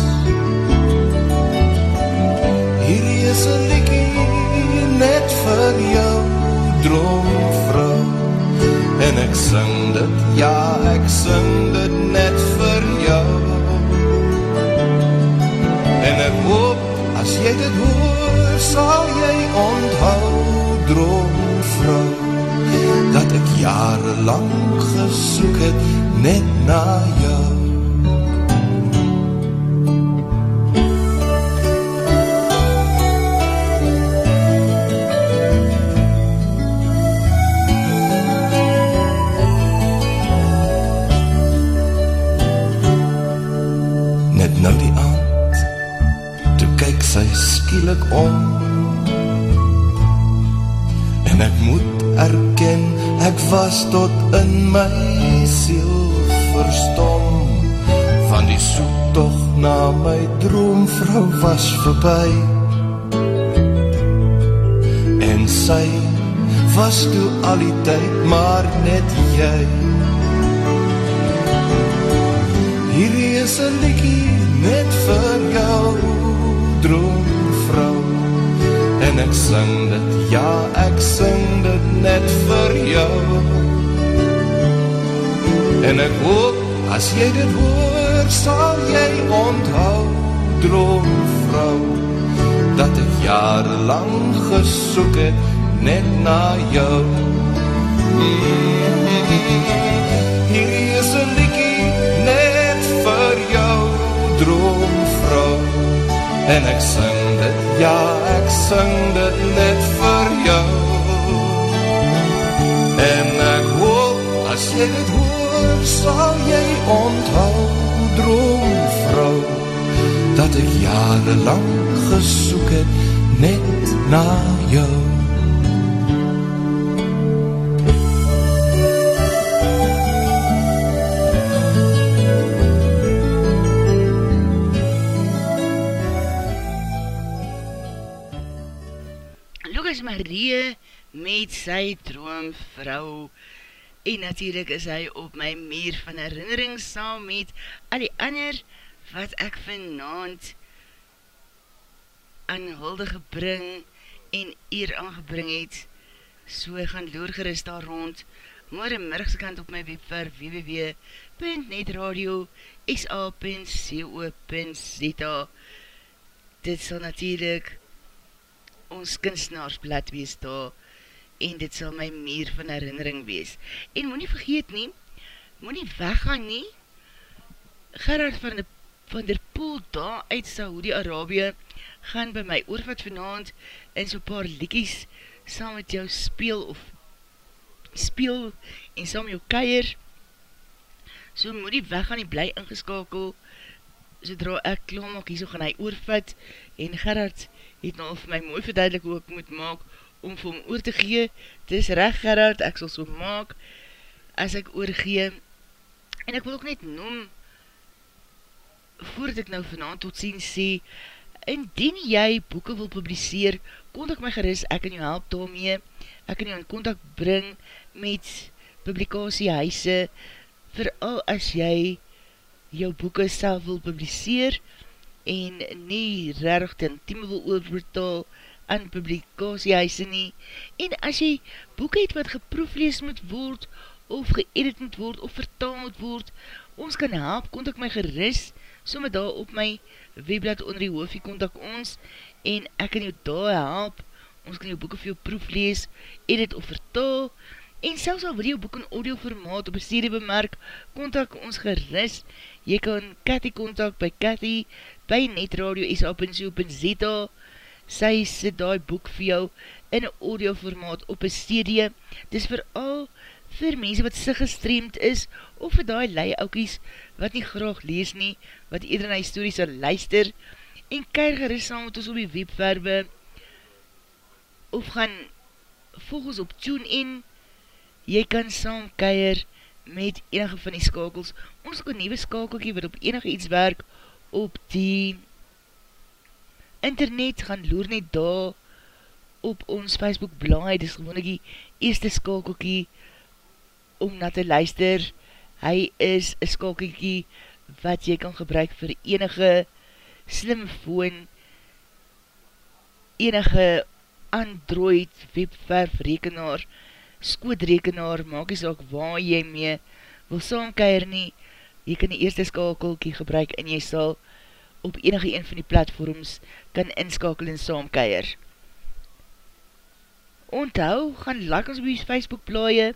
Hierdie is 'n liedjie net vir jou droomvrou en ek sing dit ja ek sing dit sal jy onthou, droomvrou, dat ek jarenlang gesoek het, net na jou. Was voorbij En sy was toe al die tyd maar net jy. Hierdie is een liekie net vir jou droomvrou En ek sing dit, ja ek sing dit net vir jou. En ek hoop, as jy dit hoor, sal jy onthou droomvrou Dat ek jarenlang gesoek het net na jou. Hierdie is een liekie net vir jou droomvrou En ek sing dit, ja ek sing dit net vir jou. En ek hoop, as jy dit hoor, sal jy onthou Dat ek jarenlang gesoek het net na jou. Lucas Marie met sy droomvrou en natuurlijk is hy op my meer van herinnering saam met al die ander wat ek vanavond aan hulde gebring en eer aangebring het so gaan loorgerust daar rond. Morgen middagskant op my webver www.netradio.sa.co.za dit sal natuurlijk ons kunstenaarsblad wees daar en dit sal my meer van herinnering wees. En moet nie vergeet nie, moet nie weggaan nie, Gerard van, de, van der Poel daar uit Saudi-Arabië gaan by my oorvat vanavond en so paar liekies saam met jou speel of speel en saam jou keier. So moet nie weggaan nie, bly ingeskakel, sodra ek klaar maak, hier so gaan hy oorvat en Gerard het nou vir my mooi verduidelik hoe ek moet maak om vir hom oor te gee. Het is recht Gerard, ek sal so maak as ek oorgee. En ek wil ook net noem, voordat ek nou vanavond tot sien sê, indien jy boeken wil publiseer, kontak my geris, ek kan jou help daarmee, ek kan jou in kontak bring met publikasiehuise, vooral as jy jou boeken self wil publiseer, en nie rarig ten team wil overbetaal aan publikasiehuise nie, en as jy boeken het wat geproeflees moet word, of geëdit moet word, of vertaal moet word, ons kan help, kontak my geris, somme daar op my webblad onder die hoofie, kontak ons, en ek kan jou daar help, ons kan jou boeken vir jou proeflees, edit of vertaal, en selfs al wil jou boek in audio formaat op serie bemerk, kontak ons geris, jy kan Cathy kontak by Cathy, by netradio sa.co.za, sy sit die boek vir jou in audio formaat op een serie, dis vooral vir mense wat sig gestreamd is, of vir die leiaukies wat nie graag lees nie, wat eerder na historie sal luister, en keir geris saam met ons op die webverwe, of gaan volg ons op TuneIn, jy kan saam keir met enige van die skakels, ons een nieuwe skakelkie wat op enige iets werk, op die internet, gaan loer net daar, op ons Facebook blaai, dis gewoon die eerste skakelkie, om na te luister, Hy is een skakelkie wat jy kan gebruik vir enige slimfoon, enige Android webwerf rekenaar, skootrekenaar, maak jy saak waar jy mee wil saamkeir nie, jy kan die eerste skakelkie gebruik en jy sal op enige een van die platforms kan inskakel en saamkeir. Onthou, gaan like ons op die Facebook blaie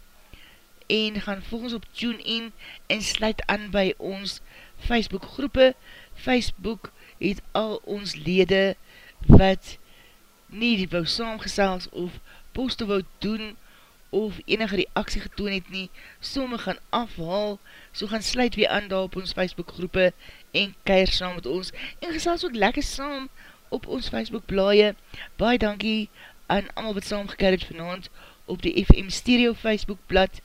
en gaan volg ons op TuneIn en sluit aan by ons Facebook groepe. Facebook het al ons lede wat nie die wou saamgesels of poste wou doen of enige reaksie getoon het nie, somme gaan afhaal, so gaan sluit weer aan daar op ons Facebook groepe en keir saam met ons en gesels ook lekker saam op ons Facebook blaie. Baie dankie aan allemaal wat saamgekeer het vanavond op die FM Stereo Facebook blad,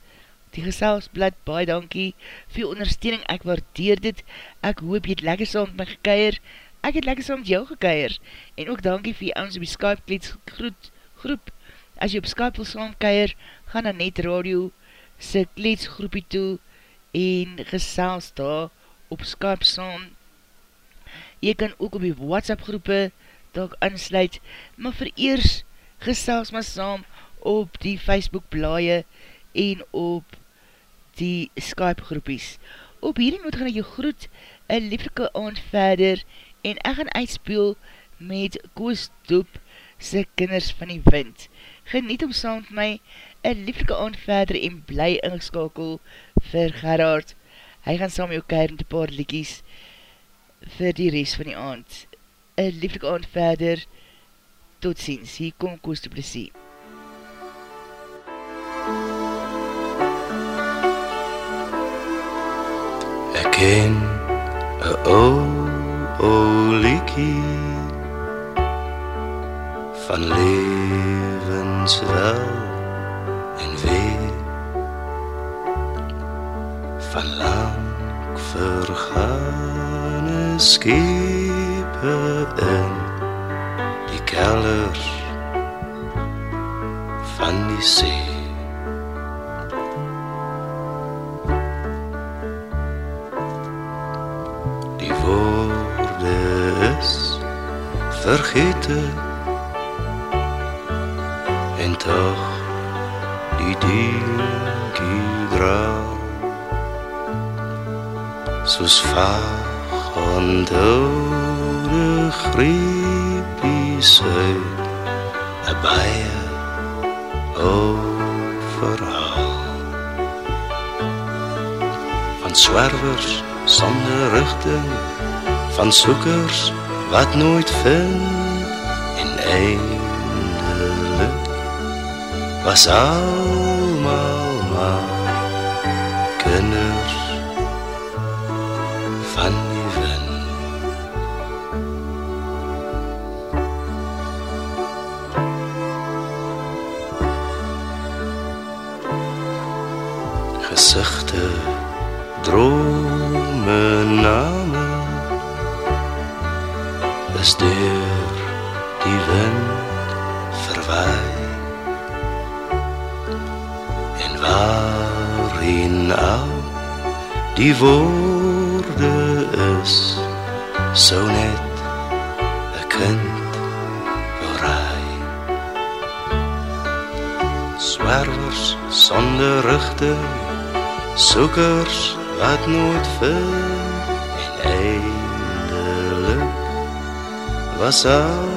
die geselsblad, baie dankie vir jou ondersteuning, ek waardeer dit, ek hoop jy het lekker saam met my gekeir, ek het lekker saam met jou gekeir, en ook dankie vir ons op die Skype kleeds groet, groep, as jy op Skype wil saamkeir, ga na net radio, sy kleeds groepie toe, en gesels daar op Skype saam, jy kan ook op die WhatsApp groepe, dalk ansluit, maar vir eers, gesels maar saam op die Facebook blaie en op die Skype groepies. Op hierdie noot gaan ek jou groet, een lieflike aand verder en ek gaan uitspeel met Koos Doep, sy kinders van die wind. Geniet om saam met my, een lieflike aand verder en bly ingeskakel vir Gerard. Hy gaan saam jou keir met paar liekies vir die rest van die aand. Een lieflike aand verder, tot ziens, hier kom Koos de ken 'n ou ou liedjie van lewenswel en weer van lank vergane skepe in die keller van die see woorde is vergete en tog die dinkie dra soos vaag ondoude griepies uit een baie ou verhaal van swervers sonder rigting van soekers wat nooit vind en eindelik was. Almal maar kinders van die wind gesigte drome name is deur die wind verwaai en waarin al die woorde is so net 'n kind raai swervers sonder rigting soekers wat nooit vind was al